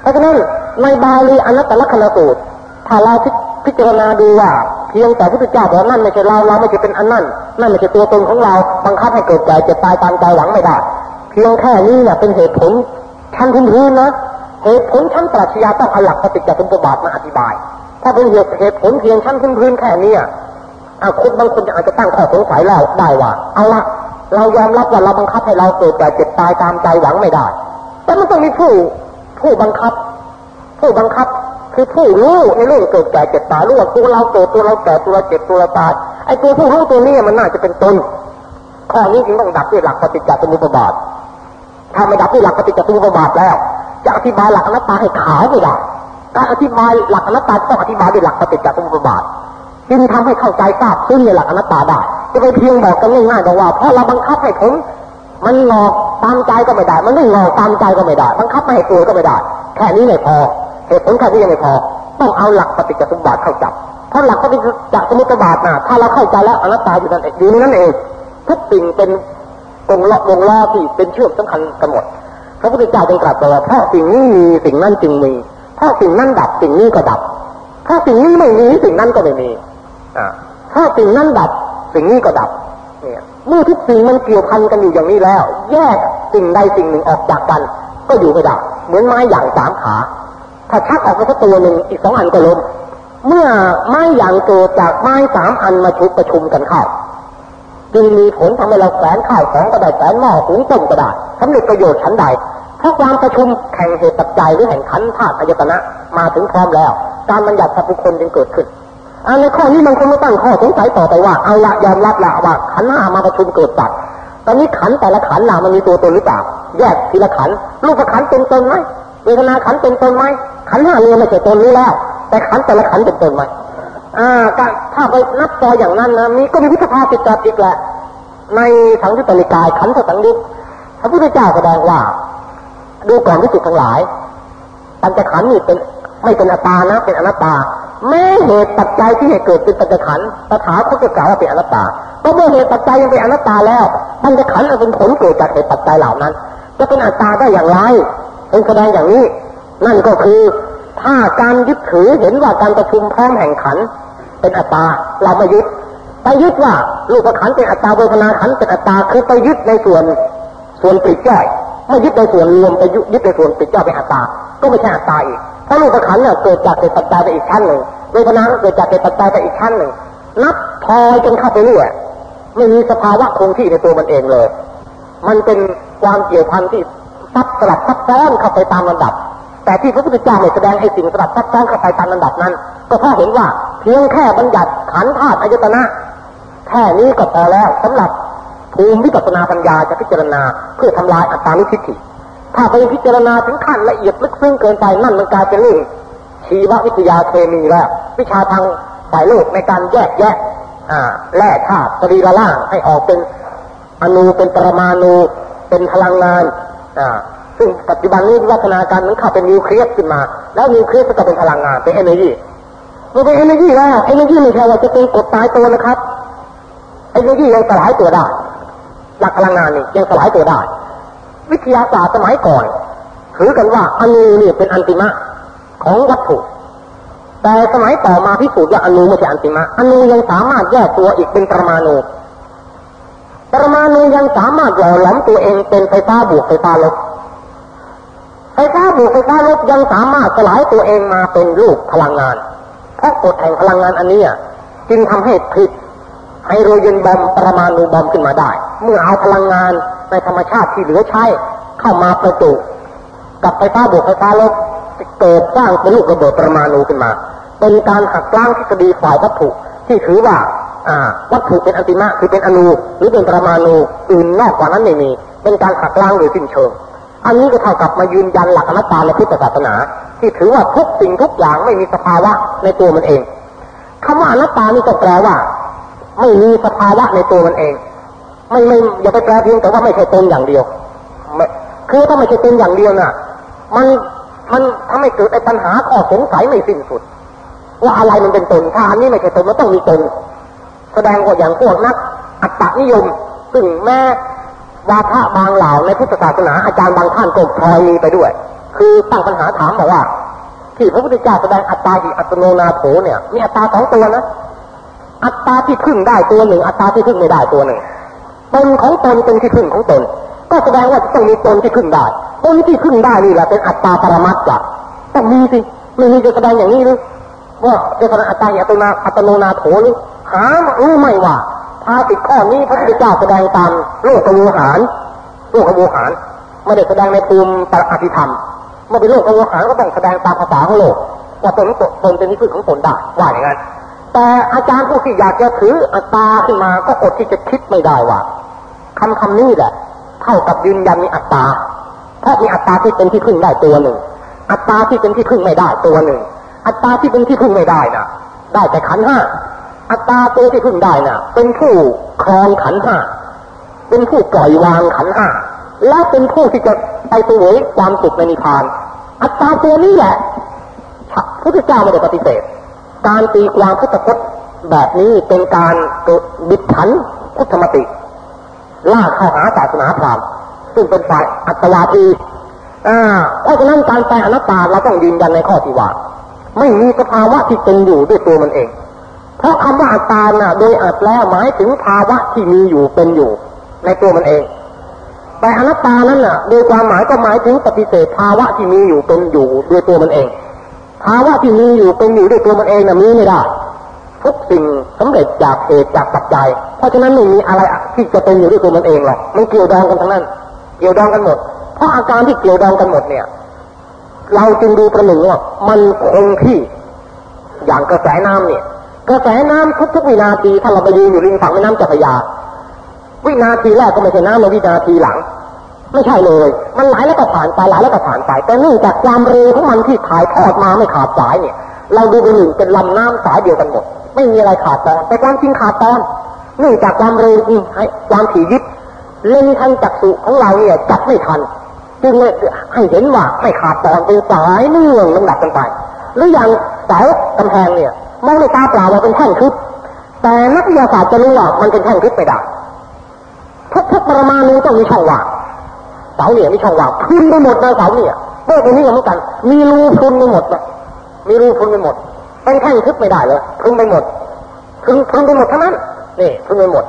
เพราะฉะนั้นในบาลีอนัตตลักษณสูตรถ้าเราพิจารณาดูว่าเพียงแต่พระพุทธเจ้าบอกนั่นไม่ใช่เราเราไม่ใช่เป็นอันนั่นนั่นไม่ใช่ตัวตนของเราบังคับให้เกิดแก่เจ็บตายตามใจหวังไม่ได้เพียงแค่นี้เนี่ยเป็นเหตุผลชั้นพื้นนะเหตุผลชั้นปรัชญาต้องเอาหลักปฏิจจสมุปบาทมาอธิบาย ถ้าเป็นเหตุเหตุผลเพียงชั้นพื้นๆแค่นี้ อะคนบางคนอาจจะตั้งข้อสงสัยแล้วได้ว่า เอาละเรายอมรับว่าเราบังคับให้เราเกิดแก่เจ็บตายตามใจหวังไม่ได้ แต่มันต้องมีผู้ผู้บังคับ ผู้บังคับคือผู้รู้ในเรื่องเกิดแก่เจ็บตายรู้ว่าตัวเราเกิดตัวเราแก่ตัวเราเจ็บตัวเราตายไอ้ตัวผู้รู้ตัวนี้มันน่าจะเป็นตนข้อนี้จึงต้องดับด้วยหลักปฏิจจสมุปบาทถ้าไม่ดับด้วยหลักปฏิจจสมุปบาทแล้ว จะอธิบายหลักอนัตตาให้ขาวไม่ได้การอธิบายหลักอนัตตาต้องอธิบายด้วยหลักปฏิจจสมุปบาท จึงทำให้เข้าใจทราบซึ่งในหลักอนัตตาได้จะไปเพียงบอกกันง่ายๆบอกว่าเพราะเราบังคับให้ผมมันงอกตามใจก็ไม่ได้ มันไม่งอกตามใจก็ไม่ได้บังคับไม่ให้ตัวก็ไม่ได้ แค่นี้ไม่พอเหตุผลแค่นี้ยังไม่พอ ต้องเอาหลักปฏิจจสมุปบาทเข้าจับเพราหลักปฏิจจสมุปบาทนะถ้าเราเข้าใจแล้วอนัตตาอยู่นั่นเองอยู่นนั้นเองทุกสิ่งเป็นวงล้อวงล้อที่เป็นเชือกสำคัญกันหมดพระพุทธเจ้าจึงตรัสว่าเพราะสิ่งนี้มีสิ่งนั้นจึงมีเพราะสิ่งนั้นดับสิ่งนี้ก็ดับ ถ้าสิ่งนี้ไม่มีสิ่งนั้นก็ไม่มี ถ้าสิ่งนั้นดับ สิ่งนี้ก็ดับเนี่ยเมื่อทุกสิ่งมันเกี่ยวพันกันอยู่อย่างนี้แล้ว แยกสิ่งใดสิ่งหนึ่งออกจากกัน ก็อยู่ไม่ได้เหมือนไม้อย่างสามขา ถ้าชักออกไปสักตัวหนึ่งอีกสองอันก็ล้มเมื่อไม้อย่างเกิดจากไม้สามอันมาชุบประชุมกันเข้าจึงมีผลทำให้เราแฝงข้าวของก็ได้แฝงหม้อหุงต้มก็ได้สำเร็จประโยชน์ชั้นใดเพราะความประชุมแข่งเหตุปัจจัยหรือแห่งขันธาตุอายตนะมาถึงพร้อมแล้ว การบัญญัติสัพพุคนจึงเกิดขึ้น อันในข้อนี้มันคงไม่ตั้งข้อสงสัยต่อไปว่าเอาละยอมรับละว่าขันห้ามาประชุมเกิดสัตว์ตอนนี้ขันแต่ละขันหนามันมีตัวตนหรือเปล่าแยกทีละขันรูปขันเป็นตนไหมเวทนาขันเป็นตนไหมขันห้าเรียไม่ใช่ตนนี้แล้ว แต่ขันแต่ละขันเป็นตนไหมอ่าถ้าไปนับต่ออย่างนั้นนะมีก็มีวิทยาติดจับอีกแหละ ในสังยุตตนิกายขันธสังยุตพระพุทธเจ้าแสดงว่า ดูก่อนวิจิตทั้งหลายปัญจขันธ์นี่เป็นไม่เป็นอัตตานะเป็นอนัตตา แม้เหตุปัจจัยที่ให้เกิดเป็นปัญจขันตถาคตจะกล่าวว่าเป็นอนัตตาก็เมื่อเหตุปัจจัยยังเป็นอนัตตาแล้วปัญจขันธ์เป็นผลเกิดจากเหตุปัจจัยเหล่านั้น จะเป็นอัตตาได้อย่างไรเป็นแสดงอย่างนี้ นั่นก็คือ ถ้าการยึดถือเห็นว่าการประชุมพร้อมแห่งขันเป็นอัตตาเราไม่ยึดไปยึดว่ารูปขันเป็นอัตตาเวทนาขันเป็นอัตตาคือไปยึดในส่วนส่วนปลีกย่อยไม่ยึดในส่วนรวมไปยึดในส่วนปลีกย่อยเป็นอัตตาก็ไม่ใช่อัตตาอีก พราะรูปขันเนี่ยเกิดจากเหตุปัจจัยไปอีกชั้นหนึ่งเวทนาเกิดจากเหตุปัจจัยไปอีกชั้นหนึ่งนับทอยจนเข้าไปเรื่อยไม่มีสภาวะคงที่ในตัวมันเองเลย มันเป็นความเกี่ยวพันที่ซับสลับซับซ้อนเข้าไปตามลำดับ แต่ที่พระพุทธเจ้าแสดงให้สิ่งสลับซับซ้อนเข้าไปตามลำดับนั้น ก็เพราะเห็นว่าเพียงแค่บัญญัติขันธ์ธาตุอายตนะแค่นี้ก็พอแล้วสำหรับภูมิวิปัสนาปัญญาจะพิจารณาเพื่อทำลายอัตตานิทิฏฐิ ถ้าไปพิจารณาถึงขั้นละเอียดลึกซึ้งเกินไปนั่นมันกลายเป็นเรื่องชีววิทยาเคมีแล้ว วิชาทางฝ่ายโลกในการแยกแยะแร่ธาตุสรีระล่างให้ออกเป็นอนูเป็นปรมาณูเป็นพลังงานซึ่งปัจจุบันนี้วัฒนาการมันเข้าเป็นนิวเคลียสขึ้นมา แล้วนิวเคลียสก็เป็นพลังงานเป็นเอเนจีมันเป็นเอเนจีแล้วเอเนจีไม่ใช่ว่าจะเป็นกดตายตัวนะครับไอ้เรื่องที่ยังสลายตัวได้หลักพลังงานนี่ยังสลายตัวได้ วิทยาศาสตร์สมัยก่อนถือกันว่าอนูนี่เป็นอันติมะของวัตถุ แต่สมัยต่อมาพิสูจน์ว่าอนูไม่ใช่อันติมะอนูยังสามารถแยกตัวอีกเป็นปรมาณูปรมาณูยังสามารถหล่อหลอมตัวเองเป็นไฟฟ้าบวกไฟฟ้าลบไฟฟ้าบวกไฟฟ้าลบยังสามารถสลายตัวเองมาเป็นรูปพลังงาน เพราะกฎแห่งพลังงานอันนี้จึงทำให้ผลิตไฮโดรเจนบอมปรมาณูบอมขึ้นมาได้ เมื่อเอาพลังงาน ในธรรมชาติที่เหลือใช้ เข้ามาประจุกับไฟฟ้าบวกไฟฟ้าลบเกิดสร้างเป็นลูกระเบิดประมาณูขึ้นมา เป็นการหักล้างทฤษฎีฝ่ายวัตถุที่ถือว่าวัตถุเป็นอันติมะคือเป็นอนูหรือเป็นประมาณูอื่นนอกกว่านั้นไม่มี เป็นการหักล้างโดยสิ้นเชิง อันนี้ก็เท่ากับมายืนยันหลักอนัตตาในพุทธศาสนา ที่ถือว่าทุกสิ่งทุกอย่างไม่มีสภาวะในตัวมันเองคำว่าอนัตตานี่ก็แปลว่า ไม่มีสภาวะในตัวมันเอง ไม่ไม่อย่าไปแปลเพียงแต่ว่าไม่ใช่ตนอย่างเดียวคือถ้าไม่ใช่ตนอย่างเดียวน่ะ มันมันทำให้เกิดไอ้ปัญหาข้อสงสัยไม่สิ้นสุด ว่าอะไรมันเป็นตนถ้าอันนี้ไม่ใช่ตนมันต้องมีตน แสดงว่าอย่างพวกนัก อัตตนิยม ซึ่งแม้วาทะบางเหล่าในพุทธศาสนาอาจารย์บางท่านก็พลอยมีไปด้วย คือตั้งปัญหาถามบอกว่า ที่พระพุทธเจ้าแสดงอัตตาหิอัตโนนาโถเนี่ย มีอัตตาสองตัวนะอัตตาที่พึ่งได้ตัวหนึ่ง อัตตาที่พึ่งไม่ได้ตัวหนึ่ง ตนของตนเป็นที่พึ่งของตน ก็แสดงว่าต้องมีตนที่พึ่งได้ตนที่พึ่งได้นี่แหละเป็นอัตตาปรมัตถ์จ้ะต้องมีสิไม่มีจะแสดงอย่างนี้หรือว่าจะแสดงอัตตาอัตโนนาอัตโนนาโถหรือหารู้ไม่ว่าภาสิข้อนี้พระพุทธเจ้าแสดงตามโลกกวูหารโลกกวูหารไม่ได้แสดงในภูมิตอภิธรรมเมื่อเป็นโลกกวูหารก็ต้องแสดงตามภาษาของโลกว่าตนตนเป็นที่พึ่งของตนได้ว่าอย่างนั้น แต่อาจารย์ผู้ที่อยากจะถืออัตตาขึ้นมาก็อดที่จะคิดไม่ได้ว่าคำคำนี้แหละ เท่ากับยืนยันมีอัตตาเพราะมีอัตตาที่เป็นที่พึ่งได้ตัวหนึ่ง อัตตาที่เป็นที่พึ่งไม่ได้ตัวหนึ่ง อัตตาที่เป็นที่พึ่งไม่ได้น่ะ ได้แต่ขันห้าอัตตาตัวที่พึ่งได้น่ะ เป็นผู้ครองขันห้าเป็นผู้ปล่อยวางขันห้าและเป็นผู้ที่จะไปเสวยความสุขในนิพพาน อัตตาตัวนี้แหละพระพุทธเจ้าไม่ได้ปฏิเสธ การตีความพุทธพจน์แบบนี้เป็นการบิดฉันพุทธมติล่าเข้าหาศาสนาพราหมณ์ซึ่งเป็นฝ่ายอัตวาทีอ่าเพราะฉะนั้นการแปลอนัตตาเราต้องยืนยันในข้อที่ว่า ไม่มีสภาวะที่เป็นอยู่ด้วยตัวมันเอง เพราะคำว่าอัตตาน่ะโดยอัตแล้วหมายถึงภาวะที่มีอยู่เป็นอยู่ ในตัวมันเอง แต่อนัตตานั้นน่ะโดยความหมายก็หมายถึงปฏิเสธภาวะที่มีอยู่เป็นอยู่ด้วยตัวมันเอง ภาวะที่มีอยู่เป็นอยู่ด้วยตัวมันเองน่ะมีไม่ได้ทุกสิ่งสำเร็จจากเหตุจากปัจจัย เพราะฉะนั้นไม่มีอะไรที่จะเป็นอยู่ด้วยตัวมันเองหรอกมันเกี่ยวดองกันทั้งนั้น เกี่ยวดองกันหมด เพราะอาการที่เกี่ยวดองกันหมดเนี่ย เราจึงดูประหนึ่งว่ามันคงที่อย่างกระแสน้ำเนี่ย กระแสน้ำทุกๆวินาทีถ้าเราไปยืนอยู่ริมฝั่งแม่น้ำเจ้าพระยา วินาทีแรกก็ไม่ใช่น้ำในวินาทีหลัง ไม่ใช่เลย มันไหลแล้วก็ผ่านไปไหลแล้วก็ผ่านไป แต่เนื่องจากความเร็วของมันที่ถ่ายทอดมาไม่ขาดสายเนี่ย เราดูไปหนึ่งเป็นลำน้ำสายเดียวกันหมด ไม่มีอะไรขาดตอน แต่ความจริงขาดตอนเนื่องจากความเร็วความถี่ยิบเล่นทางจักสุของเราเนี่ยจับไม่ทันจึงให้เห็นว่าไม่ขาดตอนเป็นสายเนื่องลำดับกันไป หรืออย่างเสากำแพงเนี่ยมองในตาเปล่าว่าเป็นแท่งทึบแต่นักวิทยาศาสตร์จะรู้ว่ามันเป็นแท่งทึบไม่ได้ทุกๆประมาณนึงต้องมีช่องว่าง เสาเนี่ยมีช่องว่างพุนไปหมดนะเสาเนี่ยโลกนี้เหมือนกัน มีรูพุนไปหมดนะมีรูพุนไปหมดเป็นแท่งทึบไม่ได้เลยพุนไปหมดพุนพุนไปหมดทั้งนั้นนี่พุนไปหมด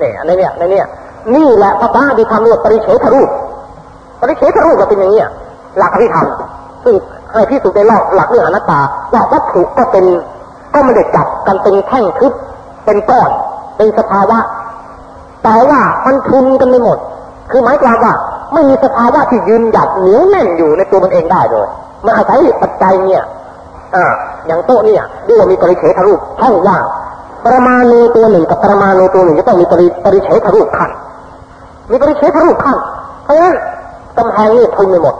นี่ในเนี่ยในเนี่ย นี่แหละพระบาดีธรรมเรียกปริเฉทรูป ปริเฉทรูปก็เป็นอย่างนี้หลักอภิธรรมซึ่งให้พิสูจน์ในหลักหลักเรื่องอนัตตาว่าวัตถุก็เป็นก็ไม่ได้จับกันเป็นแท่งทึบเป็นก้อนเป็นสภาวะแต่ว่ามันทุนกันไม่หมด คือหมายความว่า ไม่มีสภาวะที่ยืนหยัดเหนียวแน่นอยู่ในตัวมันเองได้เลยมันอาศัยปัจจัยเนี่ยอ่าอย่างโต๊ะเนี่ยเรียกว่ามีปริเฉทรูปช่องว่างประมาณนูตัวหนึ่งกับประมาณนูตัวหนึ่งจะต้องมีปริปริเฉทรูปขั้นมีปริเฉทรูปขั้นเพราะฉะนั้นกำแพงนี่ทุนไม่หมด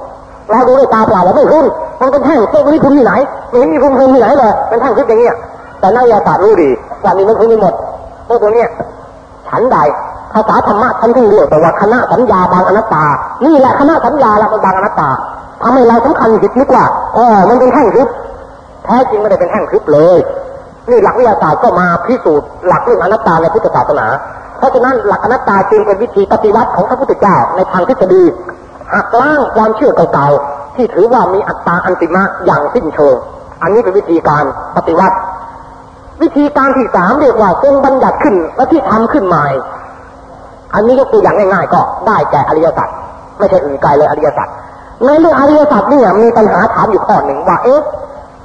เราดูด้วยตาเปล่าว่าไม่ทุนมันเป็นแท่งโต๊ะนี้ทุนที่ไหนไม่เห็นมีทุนทุนที่ไหนเลยเป็นแท่งทึบอย่างเงี้ยแต่นักวิทยาศาสตร์รู้ดีว่ามีมันทุนไม่หมดพวกตัวเนี้ยฉันใด ภาษาธรรมะท่านที่เรียกแต่ว่าคณะสัญญาบางอนัตตา นี่แหละคณะสัญญาเราเป็นบางอนัตตาทำให้เราสำคัญผิดนึกว่าอ๋อมันเป็นแท่งทึบแท้จริงไม่ได้เป็นแท่งทึบเลย นี่หลักวิทยาศาสตร์ก็มาพิสูจน์หลักเรื่องอนัตตาในพุทธศาสนา เพราะฉะนั้นหลักอนัตตาจึงเป็นวิธีปฏิวัติของพระพุทธเจ้าในทางทฤษฎีหักล้างความเชื่อเก่าๆที่ถือว่ามีอัตตาอันติมะอย่างสิ้นเชิง อันนี้เป็นวิธีการปฏิวัติ วิธีการที่สามเรียกว่าทรงบัญญัติขึ้นและที่ทำขึ้นใหม่ อันนี้ก็คือย่างง่ายๆก็ได้แก่อริยสัจไม่ใช่อื่นไกลเลยอริยสัจในเรื่องอริยสัจนี่มีปัญหาถามอยู่ข้อหนึ่งว่าเอ๊ะ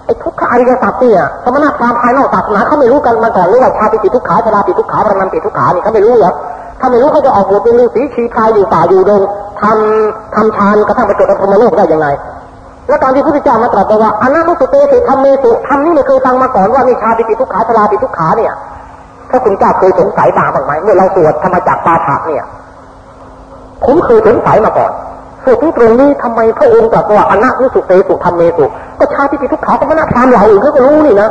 ไอ้ทุกขอริยสัจเนี่ยสมณพราหมณ์ภายนอกศาสนาเขาไม่รู้กันมาก่อนหรือว่าชาติติทุกขาชราติทุกขาประนันติทุกขานี่เขาไม่รู้เหรอถ้าไม่รู้เขาจะออกบวชเป็นฤาษีชีพายอยู่ป่าอยู่ดงทำทำฌานกระทั่งไปเกิดในพรมโลกได้ยังไงแล้วตอนที่พระพุทธเจ้ามาตรัสว่าอนันตุเตสิธรรมเมสุธรรมนี่ไม่เคยฟังมาก่อนว่ามีชาติติทุกขาชราติทุกขาเนี่ย ถ้าคุณเจ้าเคยสงสัยมาบ้างไหมเมื่อเราสวดธรรมจักรปาฐะเนี่ย ผมเคยสงสัยมาก่อนส่วนที่ตรงนี้ทำไมพระองค์ตรัสว่าอนัตุสุเตสุธรรมเมสุ ก็ชาติปิทุกขาสมณพราหมณ์เหล่าอื่นเขาก็รู้นี่นะ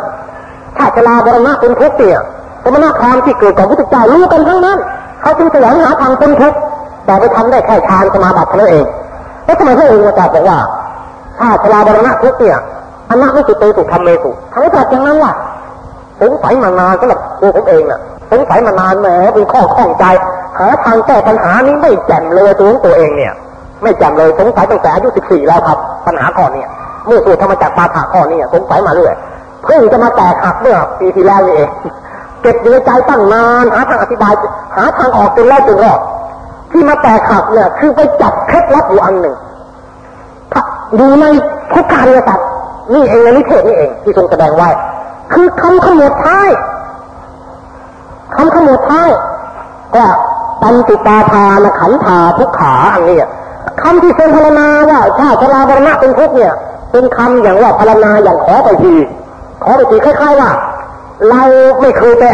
ชาติชลาบรณะเป็นทุกข์เนี่ยสมณพราหมณ์ที่เกิดก่อนพุทธเจ้ารู้กันทั้งนั้นเขาจึงแสวงหาทางพ้นทุกข์แต่ไปทำได้แค่ฌานสมาบัติเท่านั้นเอง แล้วทำไมพระองค์ตรัสบอกว่าชาติชลาบรณะทุกข์เนี่ยอนัตุสุเตสุธรรมเมสุทำไมตรัสอย่างนั้นล่ะสงสัยมานานสำหรับ ตัวผมเองน่ะสงสัยมานานแหมเป็นข้อข้องใจ หาทางแก้ปัญหานี้ไม่แจ่มเลยตัวของตัวเองเนี่ย ไม่แจ่มเลยสงสัยตั้งแต่อายุสิบสี่แล้วครับ ปัญหาข้อนี้เมื่อสูตรธรรมจักรปาฐาข้อนี้สงสัยมาเรื่อยเพิ่งจะมาแตกหักเมื่อปีที่แล้วนี่เองเก็บอยู่ในใจตั้งนานหาทางอธิบายหาทางออกจนแล้วจนรอดที่มาแตกหักเนี่ย คือไปจับเคล็ดลับอยู่อันหนึ่งอยู่ในทุกการยศาสตร์นี่เองในนิเทศนี่เองที่ทรงแสดงไว้ คือคำขมวดท้าย คำขมวดท้ายก็ปัญติตาทานขันธาทุกขาอันนี้คำที่ทรงพรรณนาว่าชาติชราบรณะเป็นทุกเนี่ยเป็นคำอย่างว่าพรรณนาอย่างขอไปทีขอไปทีคล้ายๆว่า เราไม่เคยไป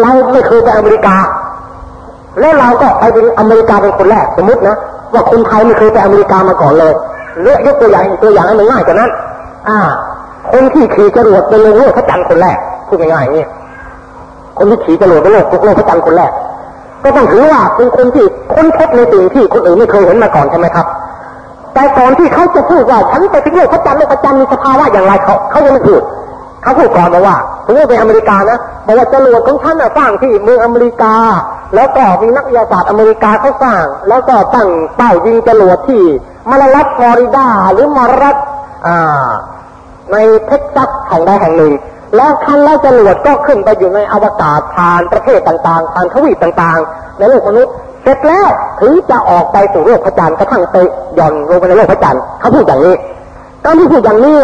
เราไม่เคยไปอเมริกา แล้วเราก็ไปเป็นอเมริกาเป็นคนแรกสมมตินะว่าคนไทยไม่เคยไปอเมริกามาก่อนเลยเลือกยกตัวอย่างตัวอย่างให้มันง่ายกว่านั้น อ่า คนที่ขี่จรวดไปลงโลกพระจันทร์คนแรกพูดง่ายๆอย่างนี้ คนที่ขี่จรวดไปโลกโลกพระจันทร์คนแรก ก็ต้องถือว่าเป็นคนที่ค้นพบในสิ่งที่คนอื่นไม่เคยเห็นมาก่อนใช่ไหมครับ แต่ก่อนที่เขาจะพูดว่าฉันไปถึงโลกพระจันทร์โลกพระจันทร์มีสภาวะอย่างไรเขาเขายังไม่พูดเขาพูดก่อนมาว่าสมมติเป็นอเมริกานะบอกว่าจรวดของฉันน่ะสร้างที่เมืองอเมริกา แล้วก็มีนักวิทยาศาสตร์อเมริกาเขาสร้าง แล้วก็ตั้งเป้ายิงจรวดที่มาลารัฐฟลอริดาหรือมลรัฐอ่าในเท็กซัสแห่งใดแห่งหนึ่ง แล้วคันแล้วจรวดก็ขึ้นไปอยู่ในอวกาศผ่านประเทศต่างๆผ่านทวีปต่างๆ ในโลกมนุษย์ เสร็จแล้วถึงจะออกไปสู่โลกพระจันทร์กระทั่งไปหย่อนลงไปในโลกพระจันทร์เขาพูดอย่างนี้การที่พูดอย่างนี้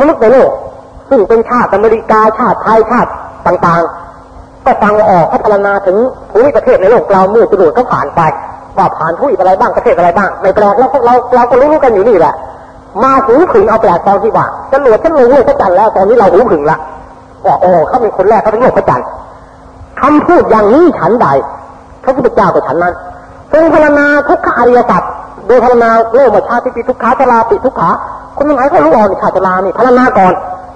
มนุษย์ในโลก ซึ่งเป็นชาติอเมริกาชาติไทยชาติต่างๆ ก็ฟังออกพัฒนาถึงภูมิประเทศในโลกเราเมื่อจรวดเขาผ่านไปว่าผ่านทวีปอะไรบ้างประเทศอะไรบ้างไม่แปลกแล้วพวกเราเราก็รู้กันอยู่นี่แหละมาหูผึ่งเอาแปลกตอนที่ว่าจรวดฉันลงโลกพระจันทร์แล้วตอนนี้เราหูผึ่งละ ว่าโอ้เขาเป็นคนแรกเขาเป็นโลกพระจันทร์คำพูดอย่างนี้ฉันใดพระพุทธเจ้ากับฉันนั้นทรงพรรณนาทุกขอริยสัจโดยพรรณาโลกชาติปิทุกขาชราปิทุกขาคนทั้งหลายเขารู้อ่อนชาติรานี่พรรณนาก่อน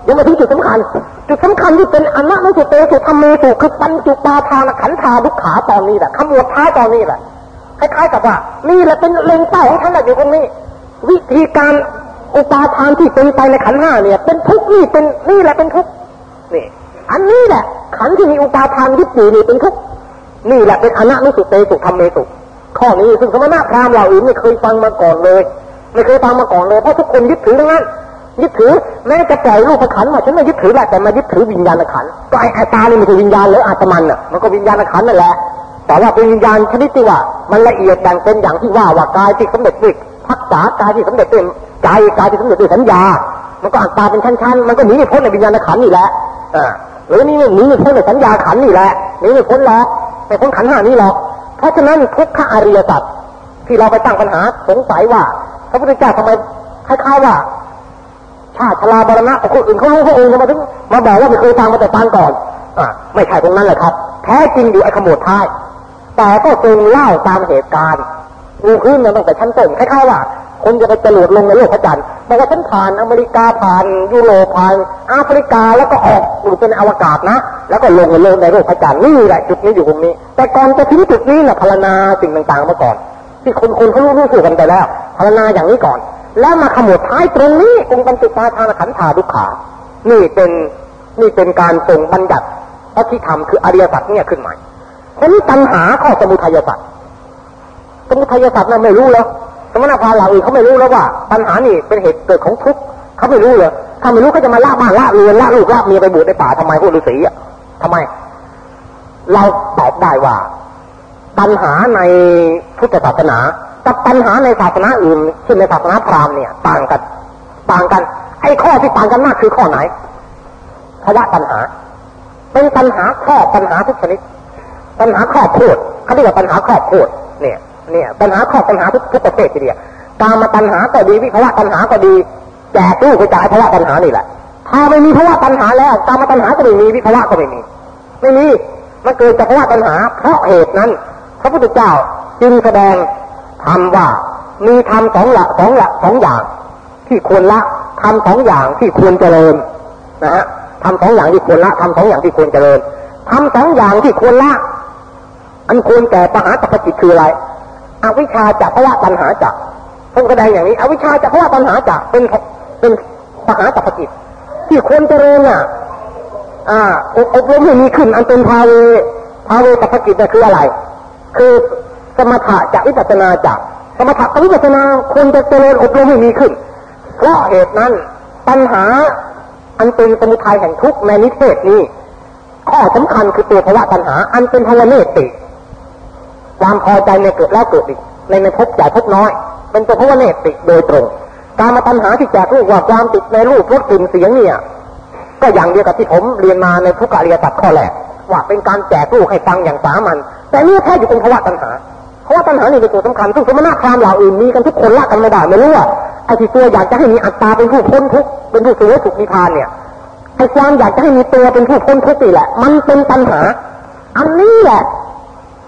ยังมาถึงจุดสำคัญ จุดสำคัญที่เป็นอนัตตสุเตสุธรรมเมสุคือปัญจุปาทานขันธาทุกขาตอนนี้แหละขมวดท้ายตอนนี้แหละคล้ายๆกับว่านี่แหละเป็นเล็งเป้าของท่านอยู่ตรงนี้ วิธีการอุปาทานที่เป็นไปในขันห้าเนี่ย เป็นทุกข์นี่เป็นนี่แหละเป็นทุกข์ นี่อันนี้แหละ ขันที่มีอุปาทานยึดอยู่นี่เป็นทุกนี่แหละเป็นอนัตนุสุเตสุธรรมเมสุข้อนี้ซึ่งสมณะพราหมณ์เหล่าอื่นไม่เคยฟังมาก่อนเลย ไม่เคยฟังมาก่อนเลยเพราะทุกคนยึดถือทั้งนั้นยึดถือแม้จะปล่อยรูปขันมาฉันไม่ยึดถือแหละแต่มายึดถือวิญญาณขันก็ไอ้ตาเนี่มันคือวิญญาณหรืออาตมันอะมันก็วิญญาณขันนั่นแหละแต่ว่าเป็นวิญญาณชนิดที่ว่า มันละเอียดแบ่งเป็นอย่างที่ว่าว่ากายที่สำเร็จด้วยพักษากายที่สำเร็จด้วยใจกายที่สำเร็จด้วยสัญญา มันก็อัตตาเป็นชั้นๆ มันก็หนีไม่พ้นในวิญญาณขันนี่แหละอ่าหรือนี่หนีไม่พ้นในสัญญาขันนี่แหละหนีไม่พ้นหรอกไม่พ้นขันห้านี้หรอก เพราะฉะนั้นทุกขอริยสัจที่เราไปตั้งปัญหาสงสัยว่าพระพุทธเจ้าทำไมคล้ายๆว่า ชาติชลาบรณะคนอื่นเขารู้เขาเองมาถึงมาบอกว่าไม่เคยฟังมาแต่ปางก่อนอ่าไม่ใช่ตรงนั้นแหละครับ แท้จริงอยู่ไอ้ขมวดท้ายแต่ก็ทรงเล่าตามเหตุการณ์ดูขึ้นมาตั้งแต่ชั้นต้นคล้ายๆว่า คนจะไปจรวดลงในโลกพระจันทร์บอกว่าฉันผ่านอเมริกาผ่านยุโรปผ่านแอฟริกาแล้วก็ออกอยู่เป็นอวกาศนะ แล้วก็ลงในโลกในโลกพระจันทร์นี่แหละจุดนี้อยู่ตรงนี้ แต่ก่อนจะถึงจุดนี้นะพรณนาสิ่งต่างๆมาก่อน ที่คนคนเขารู้รู้สึกกันไปแล้วพรณนาอย่างนี้ก่อน แล้วมาขมวดท้ายตรงนี้องค์บรรจุปาทานขันธาดุขา นี่เป็นนี่เป็นการทรงบัญญัติพระที่ธรรมคืออริยสัจเนี่ยขึ้นใหม่คนนี้ตัณหาข้อสมุทัยสัตว์สมุทัยสัตว์นั้นไม่รู้แล้ว สมณพราหมณ์เหล่าอื่นเขาไม่รู้แล้วว่าตัณหานี่เป็นเหตุเกิดของทุกข์เขาไม่รู้เลยถ้าไม่รู้เขาจะมาละบ้านละเรือนละลูกละเมียไปบวชในป่าทำไมพวกฤาษีอะทำไม เราตอบได้ว่า ปัญหาในพุทธศาสนากับปัญหาในศาสนาอื่นเช่นในศาสนาพราหมณ์เนี่ย ต่างกัน ต่างกัน ไอ้ข้อที่ต่างกันมากคือข้อไหนภาวะปัญหา เป็นปัญหาข้อปัญหาทุกชนิด ปัญหาครอบครัวเขาเรียกว่าปัญหาครอบครัวเนี่ย เนี่ยปัญหาครอบปัญหาทุกทุกประเภททีเดียวการมาปัญหาก็ดีวิภาวะปัญหาก็ดีแจกลูกกระจายภาวะปัญหานี่แหละถ้าไม่มีภาวะปัญหาแล้วการมาปัญหาก็ไม่มีวิภาวะก็ไม่มี ไม่มีมันเกิดจากภาวะปัญหา เพราะเหตุนั้น พระพุทธเจ้าจึงแสดงธรรมว่ามีทำสองละสองละสองอย่าง ที่ควรละทำสองอย่างที่ควรเจริญนะฮะทำสองอย่างที่ควรละทำสองอย่างที่ควรเจริญทำสองอย่างที่ควรละ อันควรแก่ปหาตปจิตคืออะไร อวิชชาจะเพราะว่าปัญหาจะท่านแสดงอย่างนี้ อวิชชาจะเพราะว่าปัญหาจะเป็นเป็นปหาตปจิตที่ควรเจริญอะอ่าอบรมให้มีขึ้น อันเป็นภาเวภาเวตปจิตคืออะไร คือสมถะจะวิปัสนาจะสมถะกับวิปัสนาควรจะเจริญอบรมให้มีขึ้น เพราะเหตุนั้นปัญหาอันเป็นสมุทัยแห่งทุกข์ในนิเทศนี้ ข้อสำคัญคือตัวภาวะปัญหา อันเป็นภาวะเนติ ความพอใจในเกิดแล้วเกิดอีกในในพบใหญ่พบน้อย เป็นตัวภาวะเนติโดยตรง การมาปัญหาที่แจกรูปว่าความติดในรูปรสกลิ่นเสียงเนี่ย ก็อย่างเดียวกับที่ผมเรียนมาในทุกกาเรียตัดข้อแรกว่าเป็นการแจกรูปให้ฟังอย่างสามัญแต่นี่แท้อยู่เป็นภาวะปัญหาเพราะว่าปัญหานี่เป็นตัวสำคัญซึ่งสมณะพราหมณ์เหล่าอื่นมีกันทุกคนละกันไม่ได้ไม่รู้ว่าไอ้ที่ตัวอยากจะให้มีอัตตาเป็นผู้พ้นทุกข์เป็นผู้สูงสุขนิพพานเนี่ยไอ้ความอยากจะให้มีตัวเป็นผู้พ้นทุกข์นี่แหละ มันเป็นปัญหา อันนี้แหละ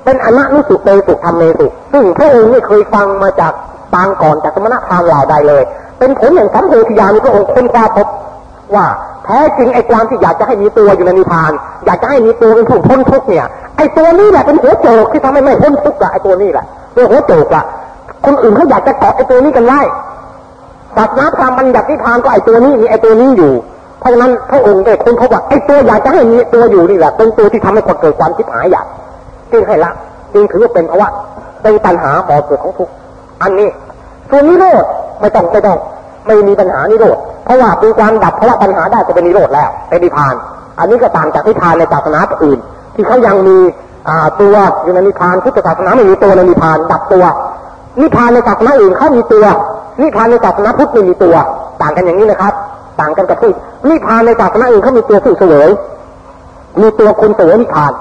เป็นอนันุสุเตสุธรรมเมสุซึ่งพระองค์ไม่เคยฟังมาจากปางก่อนจากสมณะพราหมณ์เหล่าใดเลย เป็นผลแห่งสัมโพธิญาณพระองค์ค้นคว้าพบว่าแท้จริงไอ้ความที่อยากจะให้มีตัวอยู่ในนิพพาน อยากจะให้มีตัวเป็นผู้พ้นทุกข์เนี่ยไอ้ตัวนี้แหละเป็นหัวโจกที่ทำให้ไม่พ้นทุกข์อะไอ้ตัวนี้แหละตัวหัวโจกอะคนอื่นเขาอยากจะเกาะไอ้ตัวนี้กันไว้ศาสนาพราหมณ์มันอยากนิพพานก็ไอ้ตัวนี้มีไอ้ตัวนี้อยู่ เพราะฉะนั้นพระองค์ได้ค้นพบว่าไอ้ตัวอยากจะให้มีตัวอยู่นี่แหละเป็นตัวที่ทำให้คนเกิดความคิดหายอยาก จึงให้ละจึงถือว่าเป็นเพราะว่าเป็นปัญหาบ่อเกิดของทุกข์อันนี้ส่วนนิโรธไม่ต้องไม่ต้องไม่มีปัญหานิโรธเพราะว่าเป็นการดับเพราะว่าปัญหาได้ก็เป็นนิโรธแล้วเป็นนิพพาน อันนี้ก็ต่างจากนิพพานในศาสนาอื่น ที่เขายังมีตัวอยู่ในนิพพานพุทธศาสนาไม่มีตัวในนิพพานดับตัว นิพพานในศาสนาอื่นเขามีตัว นิพพานในศาสนาพุทธไม่มีตัว ต่างกันอย่างนี้นะครับ ต่างกันกับที่นิพพานในศาสนาอื่นเขามีตัวผู้เสวยมีตัวคนเสวยนิพพาน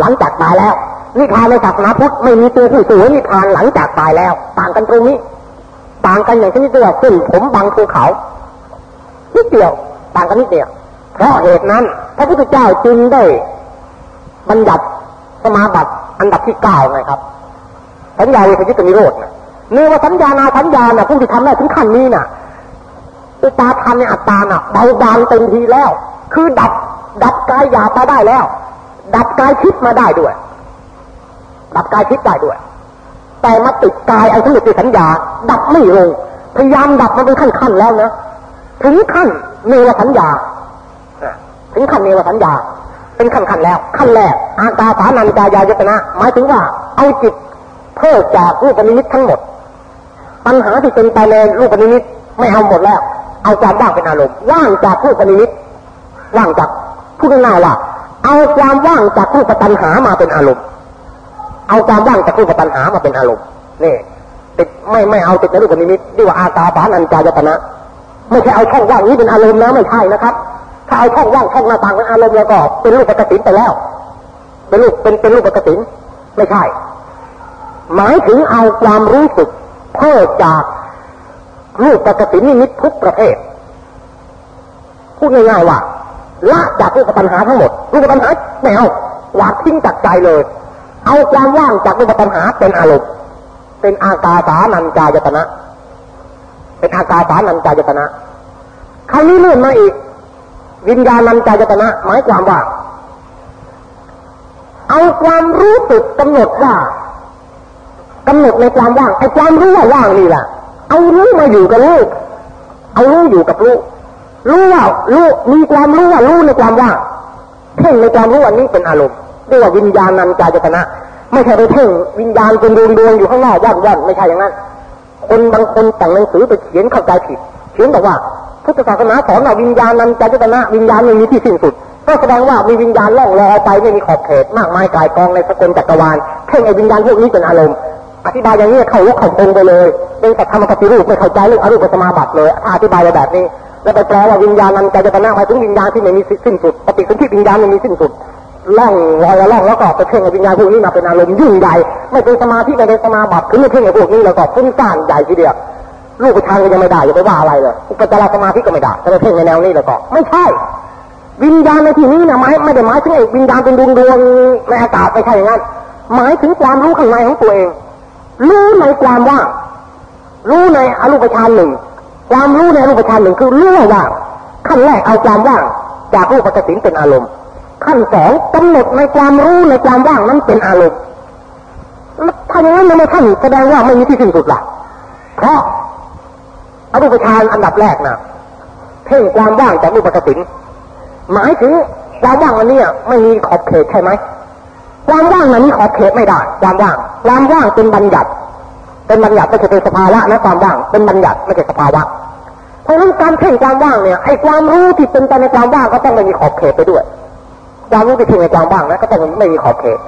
หลังจากตายแล้ว นิพพานในศาสนาพุทธไม่มีตัวผู้สวยนิพพานหลังจากตายแล้ว ต่างกันตรงนี้ ต่างกันอย่างที่นี่ตัวขึ้นผมบังภูเขานิดเดียว ต่างกันนิดเดียวเพราะเหตุนั้น พระพุทธเจ้าจึงได้บัญญัติสมาบัติอันดับที่เก้าไงครับสัญญาวิปยุตนิโรธนะเนื่อว่าสัญญานาสัญญาน่ะผู้ที่ทำได้ถึงขั้นนี้น่ะอุปาทานในอัตตาน่ะเบาบางเต็มทีแล้ว คือดับดับกายหยาบมาได้แล้ว ดับกายคิดมาได้ด้วย ดับกายคิดได้ด้วย แต่มาติดกายไอ้ทั้งหมดที่สัญญา ดับไม่ลง พยายามดับมันเป็นขั้นขั้นแล้วนะถึงขั้นเนวสัญญาถึงขั้นเนวสัญญา เป็นขั้นขั้นแล้ว ขั้นแรกอากาสานันจายายตนะหมายถึงว่าเอาจิตเพิกจากรูปนิมิตทั้งหมด ปัญหาที่เป็นไปในรูปนิมิตไม่เอาหมดแล้ว เอาความว่างเป็นอารมณ์ว่างจากรูปนิมิตว่างจากพูดง่ายๆว่า เอาความว่างจากรูปปัญหามาเป็นอารมณ์ เอาความว่างจากรูปปัญหามาเป็นอารมณ์นี่ติดไม่ไม่เอาติดในรูปนิมิตเรียกว่าอากาสานันจายตนะ ไม่ใช่เอาช่องว่างนี้เป็นอารมณ์นะไม่ใช่นะครับ ถ้าเอาช่องว่างช่องหน้าต่างเป็นอารมณ์แล้วก็เป็นรูปปกติไปแล้ว เป็นรูปเป็นเป็นรูปปกติไม่ใช่ หมายถึงเอาความรู้สึกเพิ่จากรูปปกตินิมิตทุกประเภทพูดง่ายๆว่า ละจากรูปปัญหาทั้งหมด รูปปัญหาแนววาดทิ้งจากใจเลย เอาความว่างจากรูปปัญหาเป็นอารมณ์เป็นอากาสานัญจายตนะ เป็นอากาสานัญจายตนะคราวนี้เลื่อนมาอีก วิญญาณัญจายตนะ หมายความว่า เอาความรู้สึกกำหนดว่ากำหนดในความว่างไอ้ความรู้ว่าว่างนี่แหละเอารู้มาอยู่กับรู้เอารู้อยู่กับรู้ รู้ว่ารู้มีความรู้ว่ารู้ในความว่างเพ่งในความรู้อันนี้เป็นอารมณ์เรียกว่าวิญญาณัญจายตนะ ไม่ใช่ไปเพ่งวิญญาณเป็นดวงดวงอยู่ข้างนอกว่างว่างไม่ใช่อย่างนั้น คนบางคนแต่งหนังสือไปเขียนเข้าใจผิด เขียนบอกว่าพุทธศาสนาสอนว่าวิญญาณนั้นจตนะ วิญญาณไม่มีที่สิ้นสุด ก็แสดงว่ามีวิญญาณล่องลอยไปไม่มีขอบเขตมากมายกายกองในสกลจักรวาลเพ่งไอ้วิญญาณพวกนี้เป็นอารมณ์อธิบายอย่างนี้เข้าลุกเข้าตรงไปเลยเป็นสัตธรรมปฏิรูปไม่เข้าใจเรื่องอรูปสมาบัติเลยอธิบายแบบนี้ แล้วไปแปลว่าวิญญาณนั้นจตนะหมายถึงวิญญาณที่ไม่มีสิ้นสุดปฏิสนธิวิญญาณไม่มีสิ้นสุดล่องลอยล่องแล้วก็ไปเพ่งวิญญาณพวกนี้มาเป็นอารมณ์ยิ่งใหญ่ไม่เป็นสมาธิไม่เป็นสมาบัติคือไม่เพ่งไอ้พวกนี้แล้วก็ฟุ้งซ่านใหญ่ทีเดียวลูกประธานก็ยังไม่ได้อย่าไปว่าอะไรเลยอุปจารสมาธิก็ไม่ได้ถ้าไปเพ่งในแนวนี้แล้วก็ไม่ใช่ วิญญาณในที่นี้นะหมายไม่ได้หมายถึงไอ้วิญญาณเป็นดวงดวงในอากาศไม่ใช่อย่างนั้นหมายถึงความรู้ข้างในของตัวเองรู้ในความว่ารู้ในอรูปฌานหนึ่ง ความรู้ในรูปฌานหนึ่งคือรู้ว่างขั้นแรกเอาความว่าง จากรูปกสินเป็นอารมณ์ ขั้นสองกำหนดในความรู้ในความว่างนั้นเป็นอารมณ์ถ้าอย่างนั้นไม่ท่านแสดงว่าไม่มีที่สิ้นสุดละเพราะอรูปฌานอันดับแรกนะเพ่งความว่างจากรูปกสินหมายถึงความว่างอันนี้ไม่มีขอบเขตใช่ไหมความว่างนั้นมีขอบเขตไม่ได้ ความว่าง ความว่างเป็นบัญญัติ เป็นบัญญัติไม่ใช่เป็นสภาวะนะความว่าง เป็นบัญญัติไม่ใช่สภาวะเพราะฉะนั้นการเพ่งความว่างเนี่ยไอ้ความรู้ที่เป็นไปในความว่างก็ต้องไม่มีขอบเขตไปด้วย ความรู้ที่เพ่งในความว่างนะก็ต้องไม่มีขอบเขต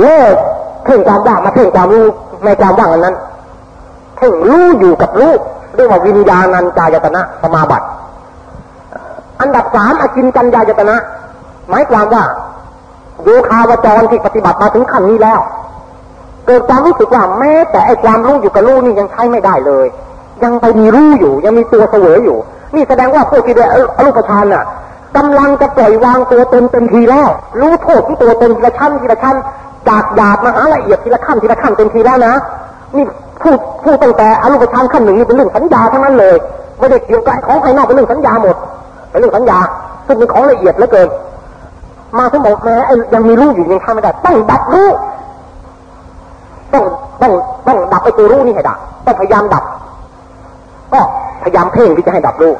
เลิกเพ่งความว่างมาเพ่งความรู้ในความว่างนั้นเพ่งรู้อยู่กับรู้เรียกว่าวิญญาณัญจายตนะสมาบัติ อันดับสามอกินจัญญายตนะ หมายความว่าโยคาวจรที่ปฏิบัติมาถึงขั้นนี้แล้ว เกิดความรู้สึกว่าแม้ แต่ไอ้ความรู้อยู่กับรู้นี่ยังใช้ไม่ได้เลย ยังไปมีรู้อยู่ ยังมีตัวเสวยอยู่ นี่แสดงว่าพวกที่ได้อรูปฌานน่ะกำลังจะปล่อยวางตัวตนเต็มทีแล้ว รู้โทษที่ตัวตนทีละชั้นทีละชั้นจากหยาบมาหาละเอียดทีละขั้นทีละขั้นเต็มทีแล้วนะนี่พูดพูดตั้งแต่อรูปฌานขั้นหนึ่งนี่เป็นเรื่องสัญญาทั้งนั้นเลยไม่ได้เกี่ยวกับของภายนอกเป็นเรื่องสัญญาหมดเป็นเรื่องสัญญาซึ่งเป็นของละเอียดเหลือเกิน มาทั้งหมดแม้ยังมีรู้อยู่ยังทำไม่ได้ต้องดับรู้ ต้องต้องต้องดับไอ้ตัวรู้นี่ให้ดับต้องพยายามดับ ก็พยายามเพ่งที่จะให้ดับรู้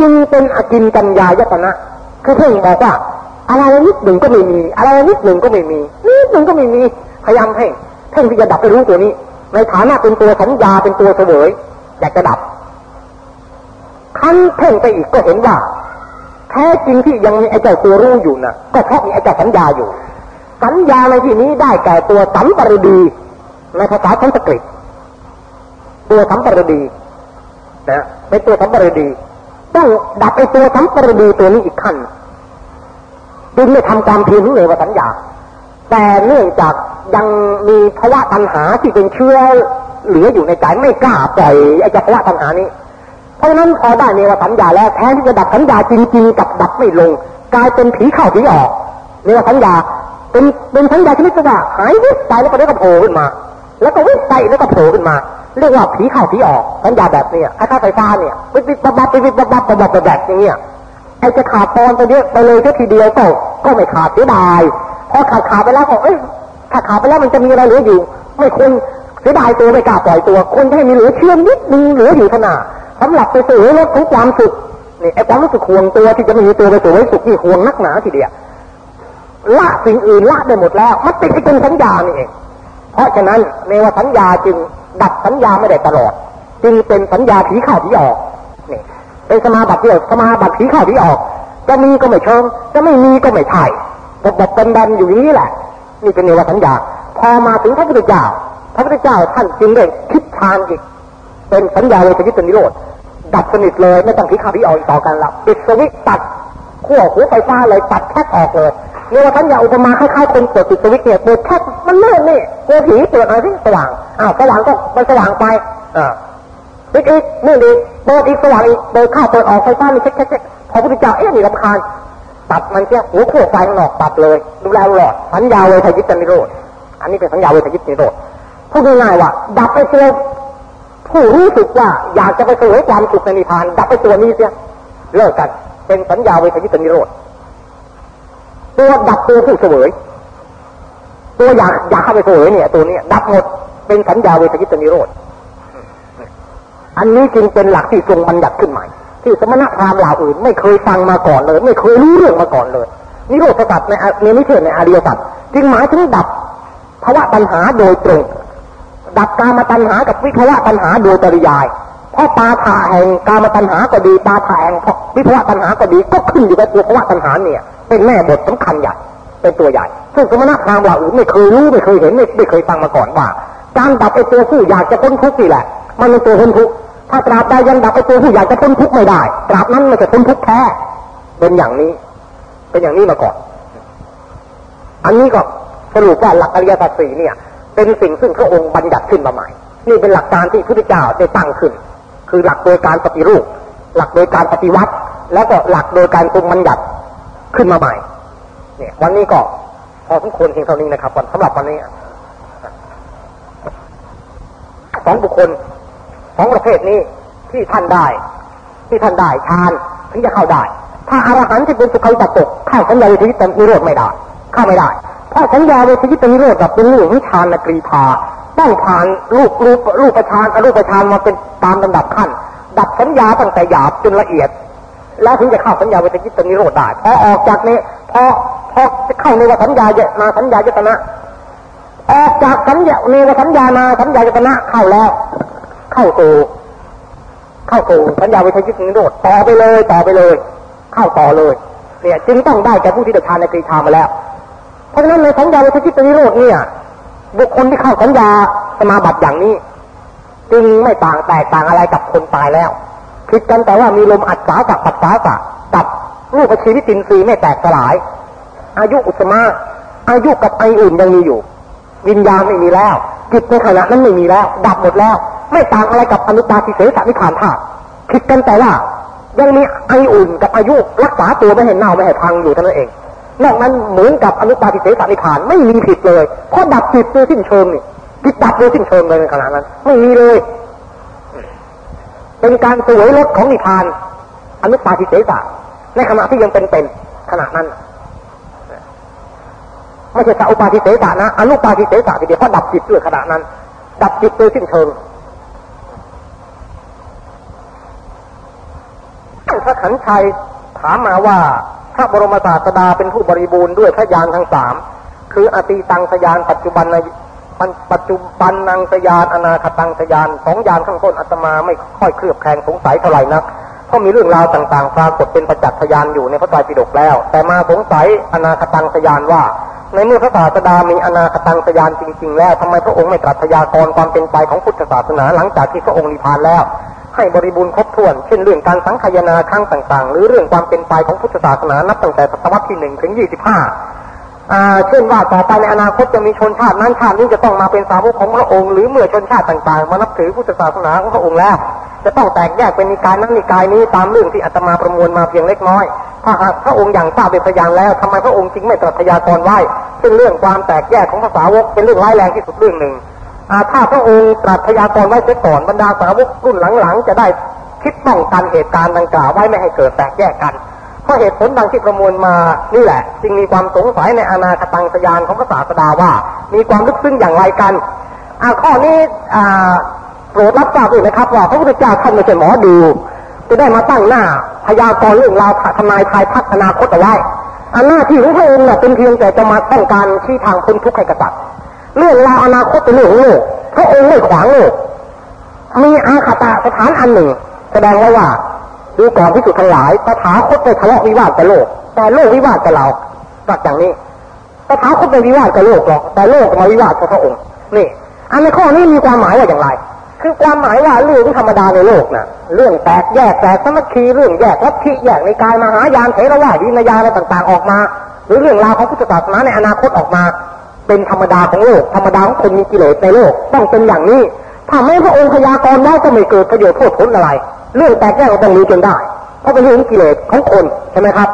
จึงเป็นอกินกัญญายตนะ คือเพ่งบอกว่า อะไรนิดหนึ่งก็ไม่มี อะไรนิดหนึ่งก็ไม่มีนิดหนึ่งก็ไม่มีพยายามเพ่งเพ่งที่จะดับไปรู้ตัวนี้ ในฐานะเป็นตัวสัญญาเป็นตัวเสวยอยากจะดับขั้นเพ่งไปอีกก็เห็นว่าแท้จริงที่ยังมีไอ้เจ้าตัวรู้อยู่นะก็เพราะมีไอ้เจ้าสัญญาอยู่ สัญญาในที่นี้ได้แก่ตัวสัมปรดี ในภาษาสันสกฤตตัวสัมปรดีนะเป็นตัวสัมปรดีต้องดับไอ้ตัวสัมปรดีตัวนี้อีกขั้นจึงไม่ทำความเพียรเลยว่าสัญญา แต่เนื่องจากยังมีภาวะตัณหาที่เป็นเชื้อเหลืออยู่ในใจไม่กล้าปล่อยไอ้ภาวะตัณหานี้ เพราะนั้นพอได้เนวสัญญาแล้วแทนที่จะดับสัญญาจริงๆกับดับไม่ลง กลายเป็นผีเข้าผีออกเนวสัญญาเป็นเป็นสัญญาชนิดที่ว่าหายวิบไปแล้วก็ได้ก็โผล่ขึ้นมา แล้วก็วิบไปแล้วก็โผล่ขึ้นมา เรียกว่าผีเข้าผีออกสัญญาแบบนี้คล้ายๆไฟฟ้าเนี่ยวิบวิบบับวิบวิบบับบับบับแบบอย่างเงี้ยไอ้จะขาดตอนไปเนี้ยไปเลยแค่ทีเดียวก็ก็ไม่ขาดเสียดายพอขาดขาดไปแล้วก็เอ้ยถ้าขาดไปแล้วมันจะมีอะไรเหลืออยู่ ไม่ควรเสียดายตัวไม่กล้าปล่อยตัวคนให้มีเหลือเชื่อมนิดนึงเหลืออยู่ขนาดสำหรับไปสู่รถของความสุขนี่ไอ้ความรู้สึกห่วงตัวที่จะไม่มีตัวไปสู่ไว้สุขนี่ห่วงนักหนาทีเดียวละสิ่งอื่นละได้หมดแล้วมันติดไปเป็นสัญญานี่เอง เพราะฉะนั้นในวสัญญาจึงดับสัญญาไม่ได้ตลอด จึงเป็นสัญญาผีเข้าผีออกนี่เป็นสมาบัติเดียวสมาบัติผีเข้าผีออก จะมีก็ไม่เชิงจะไม่มีก็ไม่ใช่บบบเป็นดันอยู่อย่างนี้แหละ นี่เป็นเนวสัญญา พอมาถึงพระพุทธเจ้า พระพุทธเจ้าท่านจึงได้คิดทานอีก เป็นสัญญาเวทยิตนิโรธดับสนิทเลยไม่ต้องพิคาพิออกอีกต่อกันละปิดสวิตตัดขั้วหัวไฟฟ้าเลยตัดแคบออกเลย เนี่ยว่าสัญญาอุปมาคล้ายๆคนเปิดปิดสวิตเนี่ยเปิดแคบมันเลื่อนนี่กลัวผีเปิดอะไรที่สว่างอ้าวสว่างก็มันสว่างไปอ่าปิดอีกนี่ดีเปิดอีกสว่างอีกเปิดข้าเปิดออกไฟฟ้านี่เช็คเช็คเช็คพอพุทธเจ้าเอ๊ะนี่ลำคาญตัดมันเสียหัวขั้วไฟมันออกตัดเลย ดูแลหลอดสัญญาเวทยิตนิโรธอันนี้เป็นสัญญาเวทยิตนิโรธพูดง่ายๆว่า ดับไปเสียผู้รู้สึกว่าอยากจะไปเสวยความสุขในนิพพาน ดับไปตัวนี้เสียเลิกกัน เป็นสัญญาเวทยิตนิโรธ ตัวดับตัวผู้เสวยตัวอยากอยากเข้าไปเสวยเนี่ย ตัวนี้ดับหมดเป็นสัญญาเวทยิตนิโรธอันนี้จึงเป็นหลักที่ทรงบัญญัติขึ้นใหม่ ที่สมณพราหมณ์เหล่าอื่น ไม่เคยฟังมาก่อนเลย ไม่เคยรู้เรื่องมาก่อนเลยนิโรธสัตว์ในในนิเทศในอริยสัจจึงหมายถึงดับภาวะปัญหาโดยตรงดับกามตัณหากับวิภาวะตัณหาโดยปริยาย เพราะปาถาแห่งกามตัณหาก็ดีปาถาแห่งวิภวะตัณหาก็ดีก็ขึ้นอยู่กับตัวภวะตัณหาเนี่ย เป็นแม่บทสำคัญใหญ่เป็นตัวใหญ่ซึ่งสมณพราหมณ์ว่าอื่นไม่เคยรู้ไม่เคยเห็นไม่ไม่เคยฟังมาก่อนว่า การดับไอ้ตัวผู้อยากจะพ้นทุกข์นี่แหละ มันเป็นตัวพ้นทุกข์ถ้าตราบใดยังดับไอ้ตัวผู้อยากจะพ้นทุกข์ไม่ได้ตราบนั้นมันจะพ้นทุกข์แท้เป็นอย่างนี้ เป็นอย่างนี้มาก่อน อันนี้ก็สรุปว่าหลักอริยสัจสี่เนี่ย เป็นสิ่งซึ่งพระองค์บัญญัติขึ้นมาใหม่ นี่เป็นหลักการที่พระพุทธเจ้าได้ตั้งขึ้น คือหลักโดยการปฏิรูป หลักโดยการปฏิวัติ แล้วก็หลักโดยการปรุงบัญญัติขึ้นมาใหม่ เนี่ย วันนี้ก็พอสมควรเพียงเท่านี้นะครับวันสำหรับวันนี้สองบุคคลสองประเภทนี้ที่ท่านได้ ที่ท่านได้ฌานถึงจะเข้าได้ ถ้าอารหันต์ที่เป็นสุขัยตะกกเข้าสัญญาวิทยิตนิโรธไม่ได้ เข้าไม่ได้ เพราะสัญญาเวทยิตนิโรธกับเป็นเรื่องวิชานกรีธาต้องผ่านรูปรูปรูปประชานอรูปประชานมาเป็นตามลำดับขั้น ดับสัญญาตั้งแต่หยาบจนละเอียด แล้วถึงจะเข้าสัญญาเวทยิตนิโรธได้พอออกจากนี้พอพอจะเข้าในวสัญญาเยมาสัญญายตนะออกจากสัญญาในวสัญญามาสัญญายตนะเข้าแล้ว เข้าสู่เข้าสู่สัญญาเวทยิตนิโรธต่อไปเลยต่อไปเลย เข้าต่อเลยเนี่ยจึงต้องได้แก่ผู้ที่ได้ฌานในกรีธามาแล้ว เพราะฉะนั้นในสัญญาวิทยิตนิโรธเนี่ย บุคคลที่เข้าสัญญาสมาบัติอย่างนี้ จึงไม่ต่างแตกต่างอะไรกับคนตายแล้วคิดกันแต่ว่ามีลมอัดสาสะปัดสาสะกับรูปชีวิตินทรีย์ไม่แตกสลาย อายุอุตมาอายุกับไออื่นยังมีอยู่ วิญญาณไม่มีแล้ว จิตในขณะนั้นไม่มีแล้ว ดับหมดแล้ว ไม่ต่างอะไรกับอนุปาทิเสสนิพานธาตุคิดกันแต่ว่ายังมีไออุ่นกับอายุรักษาตัวไม่ให้เน่าไม่ให้พังอยู่เท่านั้นเอง นอกนั้นเหมือนกับอนุปาทิเสสนิพานไม่มีผิดเลยเพราะดับจิตโดยสิ้นเชิงนี่จิตดับโดยสิ้นเชิงเลยในขณะนั้น ไม่มีเลย เป็นการสวยรสของนิพาน อนุปาทิเสสะในขณะที่ยังเป็นๆขณะนั้นไม่ใช่สัอุปาทิเสสะนะอนุปาทิเสสะทีเดียวเพราะดับจิตด้วยขณะนั้น ดับจิตโดยสิ้นเชิงพระขันชัยถามมาว่า พระบรมศาสดาเป็นผู้บริบูรณ์ด้วยพระญาณทั้งสามคืออติตังสยานปัจจุบันในปัจจุบันนางสยานอนาคตังสยานสองยานข้างต้นอาตมาไม่ค่อยเคลือบแคลงสงสัยเท่าไหร่นักเพราะมีเรื่องราวต่างๆปรากฏเป็นประจักษ์พยานอยู่ในพระไตรปิฎกแล้ว แต่มาสงสัยอนาคตังสยานว่า ในเมื่อพระศาสดามีอนาคตังสยานจริง ๆ แล้วทำไมพระองค์ไม่ตรัสพยากรณ์ความเป็นไปของพุทธศาสนาหลังจากที่พระองค์นิพพานแล้ว ให้บริบูรณ์ครบถ้วน เช่นเรื่องการสังคายนาครั้งต่าง ๆ หรือเรื่องความเป็นไปของพุทธศาสนานับตั้งแต่ศตวรรษที่หนึ่งถึงยี่สิบห้าเช่นว่าต่อไปในอนาคตจะมีชนชาตินั้นชาตินี้จะต้องมาเป็นสาวกของพระองค์หรือเมื่อชนชาติต่างๆ มานับถือพุทธศาสนาของพระองค์แล้ว จะต้องแตกแยกเป็นนิกายนั้นนิกายนี้ตามเรื่องที่อาตมาประมวลมาเพียงเล็กน้อยถ้าหากพระองค์อย่างทราบเป็นพยานแล้วทำไมพระองค์จึงไม่ตรัสพยากรณ์ไว้ซึ่งเรื่องความแตกแยกของภาษาวกเป็นเรื่องร้ายแรงที่สุดเรื่องหนึ่ง ถ้าพระองค์ตรัสพยากรณ์ไว้เสียก่อนบรรดาสาวกรุ่นหลังๆ จะได้คิดป้องกันเหตุการณ์ดังกล่าวไว้ไม่ให้เกิดแตกแยกกัน เพราะเหตุผลดังที่ประมวลมานี่แหละ จึงมีความสงสัยในอนาคตังสยานของพระศาสดาว่า มีความลึกซึ้งอย่างไรกันข้อนี้โปรดรับทราบด้วยนะครับ ว่าพระพุทธเจ้าท่านไม่ใช่หมอดูจะได้มาตั้งหน้าพยากรณ์เรื่องราวทำนายทายพัฒอนาคตเอาไว้อันหน้าที่ของพระองค์เนี่ยเป็นเพียงแต่จะมาต้องการชี้ทางพ้นทุกข์ให้กษัตริย์ เรื่องราวอนาคตเป็นเรื่องของโลกพระองค์ไม่ขวางโลกมีอาคตะสถานอันหนึ่ง แสดงว่าว่าดูก่อนที่สุดทั้งหลายตถาคตไม่ทะเลาะวิวาทกับโลก แต่โลกวิวาทกับเราตัดอย่างนี้ตถาคตไม่วิวาทกับโลกหรอกแต่โลกมาวิวาทกับพระองค์นี่ อันในข้อนี้มีความหมายว่าอย่างไร คือความหมายว่าเรื่องธรรมดาในโลกนะ่ะ เรื่องแตกแยกแตกสมัคคีเรื่องแยกลัทธิแยกในกายมหายานเทรวาดีนยาอะไรต่างๆออกมา หรือเรื่องราวของพุทธศาสนาในอนาคตออกมา เป็นธรรมดาของโลก ธรรมดาของคนมีกิเลสในโลก ต้องเป็นอย่างนี้ ถ้าไม่พระองค์พยากรณ์ได้ก็ไม่เกิดประโยชน์โทษผลอะไร เรื่องแตกแยกต้องมีจนได้ เพราะเป็นเรื่องกิเลสของคนใช่ไหมครับ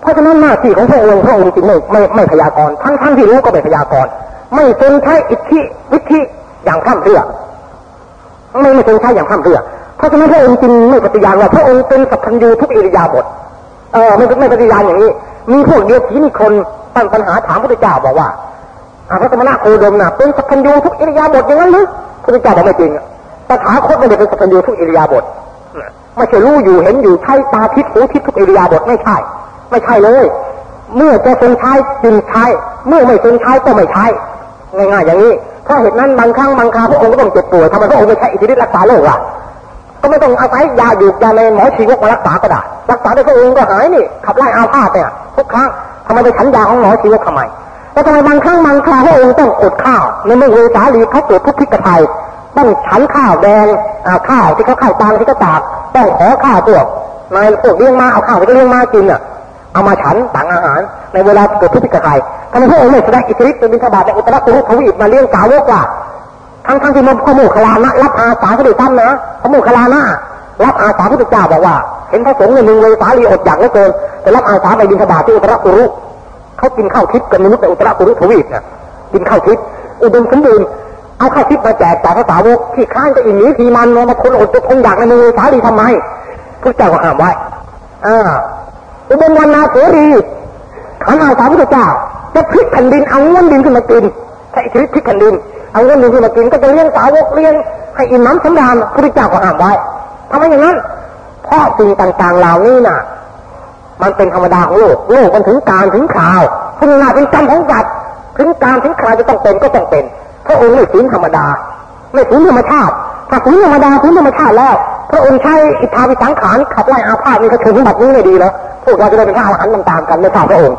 เพราะฉะนั้นหน้าที่ของพระองค์พระองค์จึงไม่ไม่ไม่พยากรณ์ทั้งทั้งที่รู้ก็ไม่พยากรณ์ไม่ทรงใช้อิทธิวิธีอย่างข้ามเรือไม่ไม่ทรงใช้อย่างข้ามเรือเพราะฉะนั้นพระองค์จึงไม่ปฏิญาณว่าพระองค์เป็นสัพพัญญูทุกอิริยาบถเออไม่ไม่ปฏิญาณอย่างนี้ มีพวกเดียวทีมีคนตั้งปัญหาถามพระเจ้าบอกว่า พระสมณะโคดมน่ะเป็นสัพพัญญูทุกอิริยาบถอย่างนั้นหรือพระเจ้าบอกไม่จริงตถาคตไม่ได้เป็นสัพพัญญูทุกอิริยาบถไม่ใช่รู้อยู่เห็นอยู่ใช้ตาทิศหูทิศทุกอิริยาบถไม่ใช่ ไม่ใช่เลย เมื่อจะทรงใช้จึงใช้ เมื่อไม่ทรงใช้ก็ไม่ใช้ง่ายๆอย่างนี้ถ้าเหตุนั้นบางครั้งบางคราพระองค์ก็ต้องเจ็บป่วยทำไมพระองค์ไม่ใช้อิทธิฤทธิ์รักษาโรคล่ะก็ไม่ต้องอาศัยยาหยุดยาในหมอชีวกมารักษาก็ได้รักษาได้พระองค์ก็หายนี่ขับไล่อาพาธเนี่ยทุกครั้งทำไมไปฉันยาของหมอชีวกทำไม แล้วทำไมบางครั้งบางคราวพระองค์ต้องอดข้าวในเมื่อเวสาลีเขาเกิดทุกข์พิกภัยต้องฉันข้าวแดงข้าวที่เขาข้าวตางที่เขาตากต้องขอข้าวพวกนายพวกเลี้ยงมาเอาข้าวที่เลี้ยงมากินอะเอามาฉันต่างอาหาร ในเวลาเกิดทุกข์พิกภัยทำไมพระองค์ไม่แสดงอิทธิฤทธิ์เป็นบิณฑบาตในอุตรกุรุทวีปมาเลี้ยงกาวกว่าทั้งทั้งที่มันขโมยคลานะรับอาสาเขาด้วยซ้ำนะขโมยคลานะรับอาสาพระเจ้าบอกว่า เห็นพระสงฆ์ในมึงเวสาลีอดอยากเหลือเกินแต่รับอาสาไปบิณฑบาตที่อุตรกุรุ เขากินข้าวทิพย์กันมนุษย์ในอุตรกุรุทวีปเนี่ยกินข้าวทิพย์อุดมสมบูรณ์เอาข้าวทิพย์มาแจกจากภาษาวกที่ข้านก็อีหนีทีมันมาคนอดจะทนอยากในมือสาลีทำไมพระเจ้าก็ห้ามไว้อ่าอุบลวันนาเสรีขันอาสาพระเจ้าจะพลิกแผ่นดินเอาเงินดินขึ้นมากินใช้ชีวิตพลิกแผ่นดินเอาเงินดินขึ้นมากินก็จะเลี้ยงสาวกเลี้ยงให้อิ่มน้ำสำราญพระเจ้าก็ห้ามไว้ทำไมอย่างนั้นเพราะสิ่งต่างๆเหล่านี้น่ะ มันเป็นธรรมดาของโลกโลกมันถึงการถึงข่าวพัฒนาเป็นกรรมของจัดถึงการถึงข่าวจะต้องเป็นก็ต้องเป็นพระองค์ไม่ฝืนธรรมดา ไม่ฝืนธรรมชาติถ้าฝืนธรรมดาฝืนธรรมชาติแล้ว พระองค์ใช้อิทธาวิสังขารขับไล่อาพาธมีกระชนแบบนี้ไม่ดีแล้วพวกเราจะได้เป็นพระอรหันตามกันไม่ทราบพระองค์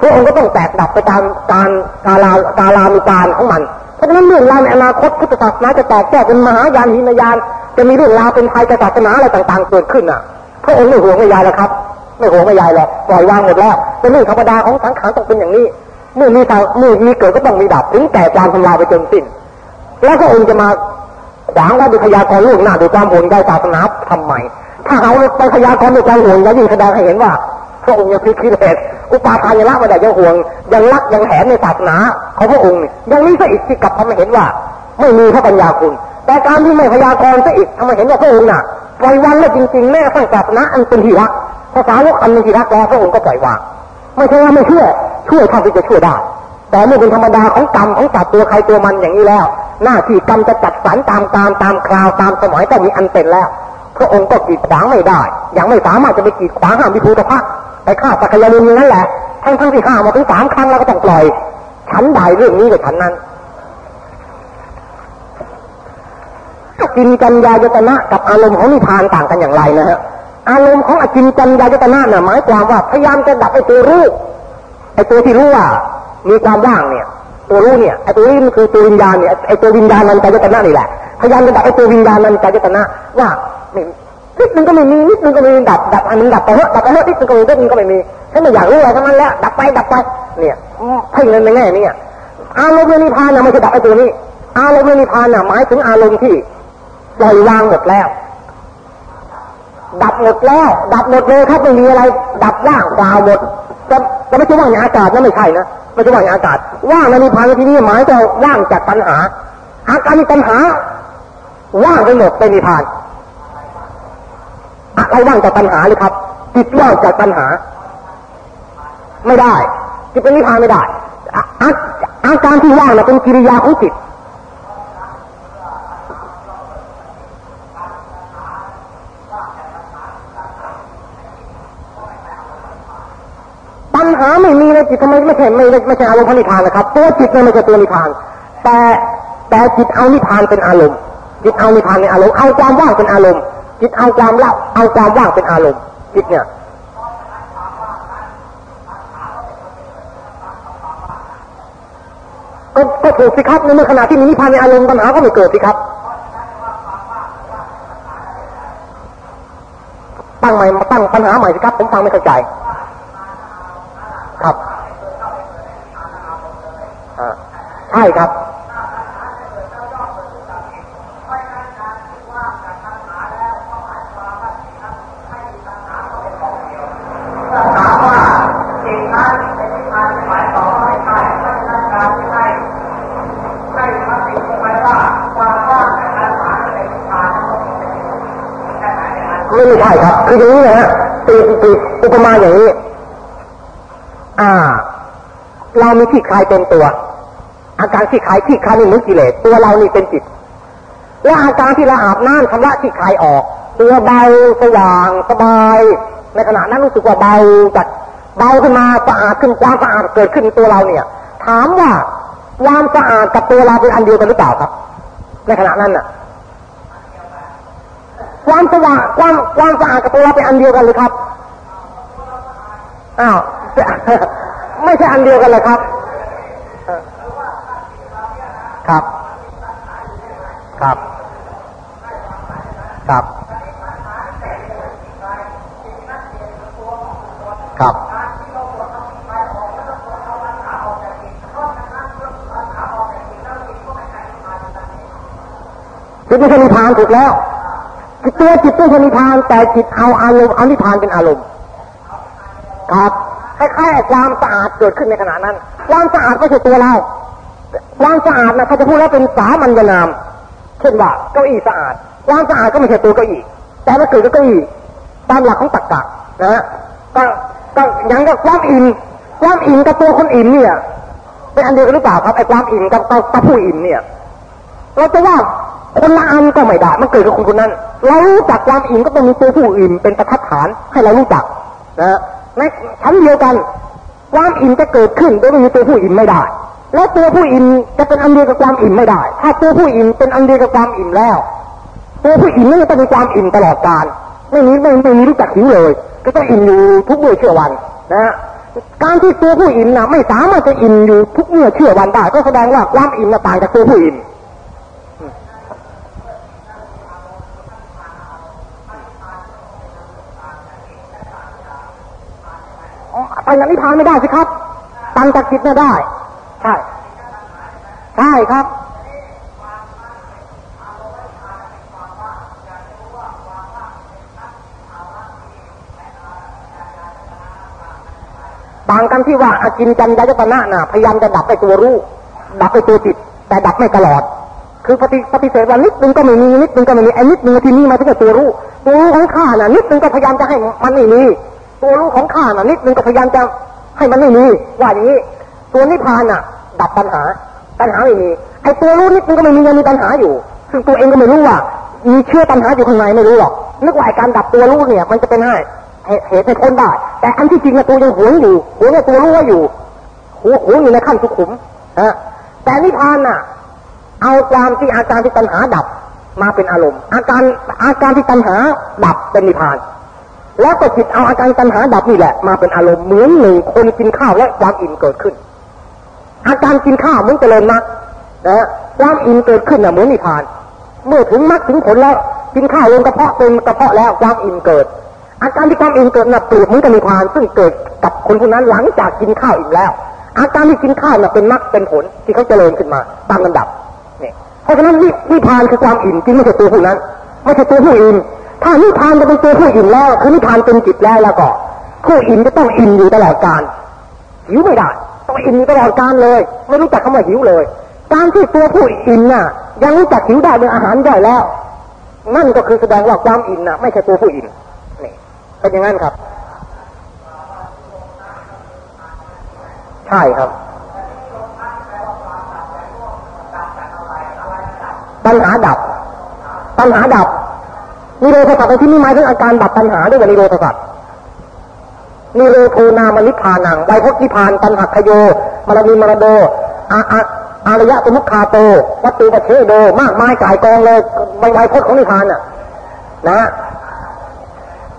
พระองค์ก็ต้องแตกดับไปตามการกาลากาลามีการของมันเพราะฉะนั้นเรื่องราวในอนาคตพุทธศาสนาจะแตกแยกเป็นมหายานหินยาน จะมีเรื่องราวเป็นภัยศาสนาอะไรต่าง ๆ เกิดขึ้นอะ พระองค์ไม่ห่วงไม่ใยแล้วครับ ไม่ห่วงไม่ใยหรอกปล่อยวางหมดแล้วเป็นเรื่องธรรมดาของสังขารต้องเป็นอย่างนี้เมื่อมีทางเมื่อมีเกิดก็ต้องมีดับถึงแต่ความทำลายไปจนสิ้น แล้วพระองค์จะมาขวางไว้ด้วยพยากรณ์ล่วงหน้าด้วยความโห่วงใยศาสนาทำไมถ้าเอาไปพยากรณ์ด้วยความโห่วงใยยิ่งแสดงให้เห็นว่าพระองค์ยังพิคิเลสอุปาทานยังละม่ได้ยังห่วง ยังรักยังแหนในศาสนาของพระองค์นี่ยังนี้ซะอีกที่กลับทำให้เห็นว่า ไม่มีพระปัญญาคุณ แต่การที่ไม่พยากรณ์ซะอีกทำให้เห็นว่าพระองค์น่ะปล่อยวางแล้วจริงๆแม่สร้างศาสนาอันเป็นที่รัก ภาษาวกอันเป็นที่รักแล้วพระองค์ก็ปล่อยวาง ไม่ใช่ว่าไม่เชื่อช่วยเท่าที่จะช่วยได้ แต่เมื่อเป็นธรรมดาของกรรมของจัดตัวใครตัวมันอย่างนี้แล้ว หน้าที่กรรมจะจัดสรรตามการตามคราวตามสมัยต้องมีอันเป็นแล้ว พระองค์ก็กีดขวางไม่ได้ ยังไม่สามารถจะไปกีดขวางห้ามวิภูตภักไปฆ่าสักยามุนีนั่นแหละทั้งทั้งที่ฆ่ามาถึงสามครั้งแล้วก็ต้องปล่อย ฉันใดเรื่องนี้กับฉันนั้นกินจัญญายตนะกับอารมณ์ของนิทานต่างกันอย่างไรนะฮะ อารมณ์ของอกินจัญญายตนะน่ะหมายความว่าพยายามจะดับไอ้ตัวรู้ไอ้ตัวที่รู้ว่ามีความว่างเนี่ย ตัวรู้เนี่ยไอ้ตัวนี้มันคือตัววิญญาณเนี่ยไอ้ตัววิญญาณนันจายตนะนี่แหละพยายามจะดับไอ้ตัววิญญาณนันจายตนะว่านิดนึงก็ไม่มีนิดนึงก็ไม่มีดับดับอันนึงดับไปเถอะดับไปเถอะนิดนึงก็ไม่มีนิดนึงก็ไม่มีฉันไม่อยากรู้อะไรทั้งนั้นแล้วดับไปดับไป เนี่ยเพ่งในแง่นี้อารมณ์นิพพานน่ะไม่ใช่ดับไอ้ตัวนี้ อารมณ์นิพพานน่ะหมายถึงอารมณ์ที่ปล่อยวางหมดแล้ว ดับหมดแล้ว ดับหมดเลยครับไม่มีอะไร ดับว่างเปล่าหมดจะจะไม่ใช่ว่างในอากาศนะไม่ใช่นะไม่ใช่ว่างในอากาศ ว่างในนิพพานที่นี่หมายถึงว่างจากปัญหาอาการมีปัญหา ว่างไปหมดเป็นนิพพานอะไรว่างจากปัญหาเลยครับจิตว่างจากปัญหา ไม่ได้จิตเป็นนิพพานไม่ได้อาอาการที่ว่างนะเป็นกิริยาของจิต ญหาไม่มีในจิตทำไมไม่ใช่ไม่ไม่ใช่อารมณ์พระนิพพานนะครับตัวจิตไม่ใช่ตัวนิพพาน แต่แต่จิตเอานิพพานเป็นอารมณ์ จิตเอานิพพานเป็นอารมณ์เอาความว่างเป็นอารมณ์ จิตเอาความละเอาความว่างเป็นอารมณ์ จิตเนี่ยก็ก็ถูกสิครับในเมื่อขณะที่มีนิพพานในอารมณ์ปัญหาก็ไม่เกิดสิครับตั้งใหม่มาตั้งปัญหาใหม่สิครับผมฟังไม่เข้าใจครับ ใช่ครับไม่ใช่ครับ คืออย่างนี้นะฮะตีตีอุปมาอย่างนี้ อ่า เรามีที่คลายเป็นตัว อาการที่คลายที่คลายนี่เหมือนกิเลสตัวเรานี่เป็นจิต และอาการที่เราอาบน้ำชำระที่คลายออก ตัวเบาสว่างสบาย ในขณะนั้นรู้สึกว่าเบาจัดเบาขึ้นมาสะอาดขึ้นความสะอาดเกิดขึ้นตัวเราเนี่ย ถามว่าความสะอาดกับตัวเราเป็นอันเดียวกันหรือเปล่าครับ ในขณะนั้นน่ะ ความสว่างความความสะอาดกับตัวเราเป็นอันเดียวกันเลยครับอ้าวไม่ใช่อันเดียวกันเลยครับ ครับ ครับ ครับ ครับ จิตไม่ใช่นิพพานถูกแล้วตัวจิตไม่ใช่นิพพานแต่จิตเอาอารมณ์เอานิพพานเป็นอารมณ์ ครับคล้ายๆความสะอาดเกิดขึ้นในขณะนั้น ความสะอาดไม่ใช่ตัวเรา ความสะอาดนะถ้าจะพูดแล้วเป็นสามัญนาม เช่นว่าเก้าอี้สะอาด ความสะอาดก็ไม่ใช่ตัวเก้าอี้ แต่มันเกิดกับเก้าอี้ตามหลักของตรรกะนะฮะก็ก็ยังกับความอิ่มความอิ่มกับตัวคนอิ่มเนี่ยเป็นอันเดียวกันหรือเปล่าครับไอ้ความอิ่มกับกับผู้อิ่มเนี่ย เราจะว่าคนละอันก็ไม่ได้มันเกิดกับคนคนนั้น เรารู้จักความอิ่มก็ต้องมีตัวผู้อิ่มเป็นประทัดฐานให้เรารู้จักนะในชั้นเดียวกัน ความอิ่มจะเกิดขึ้นโดยไม่มีตัวผู้อิ่มไม่ได้ แล้วตัวผู้อิ่มจะเป็นอันเดียวกับความอิ่มไม่ได้ ถ้าตัวผู้อิ่มเป็นอันเดียวกับความอิ่มแล้ว ตัวผู้อิ่มนั่นจะต้องมีความอิ่มตลอดกาลไม่มีไม่ไม่มีรู้จักหิวเลย ก็ต้องอิ่มอยู่ทุกเมื่อเชื่อวันนะฮะการที่ตัวผู้อิ่มนะไม่สามารถจะอิ่มอยู่ทุกเมื่อเชื่อวันได้ ก็แสดงว่าความอิ่มน่ะต่างจากตัวผู้อิ่มไปย่างนิพพานไม่ได้สิครับตังจากจิตน่ะได้ ใช่ใช่ครับต่างกันที่ว่าอากินจันยายตนะน่ะพยายามจะดับไปตัวรู้ ดับไปตัวจิต แต่ดับไม่ตลอด คือปฏิปฏิเสธว่านิดนึงก็ไม่มีนิดนึงก็ไม่มีไอ้นิดนึงที่นี่มาถึงตัวรู้ตัวรู้ของข้าน่ะนิดนึงก็พยายามจะให้มันไม่มีตัวรู้ของข้าน่ะนิดนึงก็พยายามจะให้มันไม่มีว่าอย่างนี้ ตัวนิพพานน่ะ ดับปัญหา ปัญหาไม่มีไอ้ตัวรู้นิดนึงก็ไม่มียังมีปัญหาอยู่ ซึ่งตัวเองก็ไม่รู้ว่า มีเชื่อปัญหาอยู่ข้างในไม่รู้หรอกนึกว่าการดับตัวรู้เนี่ย มันจะเป็นให้เหตุให้พ้นได้ แต่อันที่จริงนะตัวยังหวงอยู่หวงตัวรู้ว่าอยู่หัวหวงอยู่ในขั้นสุขุมฮะแต่นิพพานน่ะ เอาความที่อาการที่ตัณหาดับมาเป็นอารมณ์ อาการอาการที่ตัณหาดับเป็นนิพพาน แล้วก็จิตเอาอาการตัณหาดับนี่แหละ มาเป็นอารมณ์เหมือนหนึ่งคนกินข้าวและความอิ่มเกิดขึ้น อาการกินข้าวเหมือนเจริญมรรคนะความอิ่มเกิดขึ้นน่ะเหมือนนิพพาน เมื่อถึงมรรคถึงผลแล้วกินข้าวลงกระเพาะเป็นกระเพาะแล้วความอิ่มเกิด อาการที่ความอิ่มเกิดน่ะเปรียบเหมือนกับนิพพาน ซึ่งเกิดกับคนคนนั้นหลังจากกินข้าวอิ่มแล้ว อาการที่กินข้าวน่ะเป็นมรรคเป็นผลที่เขาเจริญขึ้นมาตามลำดับเนี่ยเพราะฉะนั้นนิพพานคือความอิ่มจริงไม่ใช่ตัวผู้นั้นไม่ใช่ตัวผู้อิ่มถ้านิพพานจะเป็นตัวผู้อิ่มแล้วคือนิพพานเป็นจิตแล้วแล้วก็ผู้อิ่มจะต้องอิ่มอยู่ตลอดกาลหิวไม่ได้ ต้องอิ่มอยู่ตลอดกาลเลย ไม่รู้จักคำว่าหิวเลย การที่ตัวผู้อิ่มน่ะ ยังรู้จักหิวได้เป็นอาหารย่อยแล้ว นั่นก็คือแสดงว่าความอิ่มน่ะ ไม่ใช่ตัวผู้อิ่มนี่เป็นอย่างนั้นครับ ใช่ครับปัญหาดับ ปัญหาดับนิโรธสัตว์ในที่นี้หมายถึงอาการดับปัญหาด้วยว่านิโรธสัตว์ นิโรโทนามนิพานังไวพจนิพานตันหักโยมรณีมรโดอาอาอารยะสมุขคาโต วัตตุปเชโด มากมายกายกองเลยไวไวพจน์ของนิพานน่ะ นะ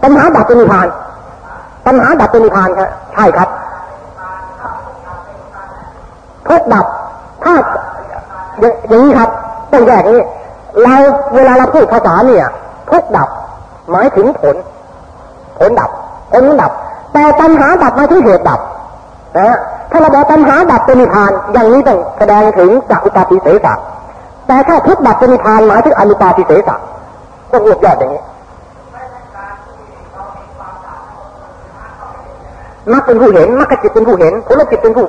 ปัญหาดับเป็นนิพาน ปัญหาดับเป็นนิพานครับใช่ครับทุกดับถ้าอย่างนี้ครับต้องแยกนี้เราเวลาเราพูดภาษาเนี่ยทุกดับ หมายถึงผล ผลดับผลดับ แต่ปัญหาดับหมายถึงเหตุดับนะถ้าเราบอกปัญหาดับเป็นนิพาน อย่างนี้ต้องแสดงถึงจักอุปาทิเสสะแต่ถ้าทุกดับเป็นนิพานหมายถึงอนุปาทิเสสะก็รวบยอดอย่างนี้มักเป็นผู้เห็นมักจิตเป็นผู้เห็นผลจิตเป็นผู้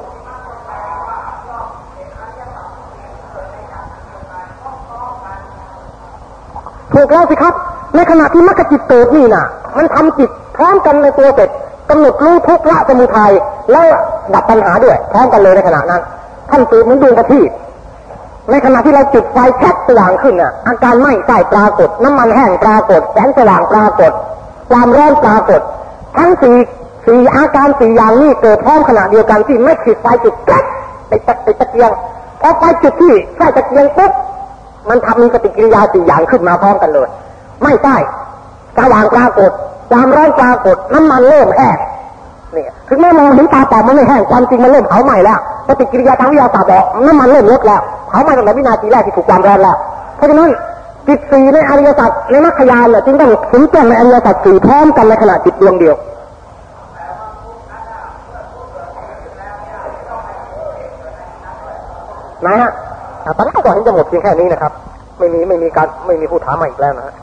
ถูกแล้วสิครับ ในขณะที่มรรคจิตเกิดนี่น่ะ มันทำจิตพร้อมกันในตัวเสร็จ กำหนดรู้ทุกละสมุทัยแล้วดับปัญหาด้วยพร้อมกันเลยในขณะนั้น ท่านตื่นเหมือนดวงประทีปในขณะที่เราจุดไฟแช็สว่างขึ้นน่ะอาการไหม้ใต้ปรากฏ น้ำมันแห้งปรากฏแสงสว่างปรากฏ ความร้อนปรากฏ ทั้งสี่สี่อาการสี่อย่างนี้เกิดพร้อมขณะเดียวกันที่ไม่ขีดไฟจุดแก๊สไปตะไปตะเกียงพอไฟจุดที่ใช่ตะเกียงปุ๊บมันทำมีปฏิกิริยาสี่อย่างขึ้นมาพร้อมกันเลย ไม่ใช่สว่างปรากฏ ความร้อนปรากฏน้ำมันเริ่มแห้งเนี่ยถึงแม้มองเห็นตาเปล่ามันไม่แห้งความจริงมันเริ่มเผาไหม้แล้วปฏิกิริยาทางวิทยาศาสตร์บอกน้ำมันเริ่มลดแล้วเผาไหม้ตั้งแต่วินาทีแรกที่ถูกความร้อนแล้ว เพราะฉะนั้นจิตสีในอริยสัจในมรรคยานเนี่ยจึงต้องถึงแจ้งในอริยสัจสี่พร้อมกันในขณะจิตดวงเดียวนะฮะตอนนี้ก็เห็นจะหมดเพียงแค่นี้นะครับ ไม่มีไม่มีการไม่มีผู้ถามมาอีกแล้วนะฮะ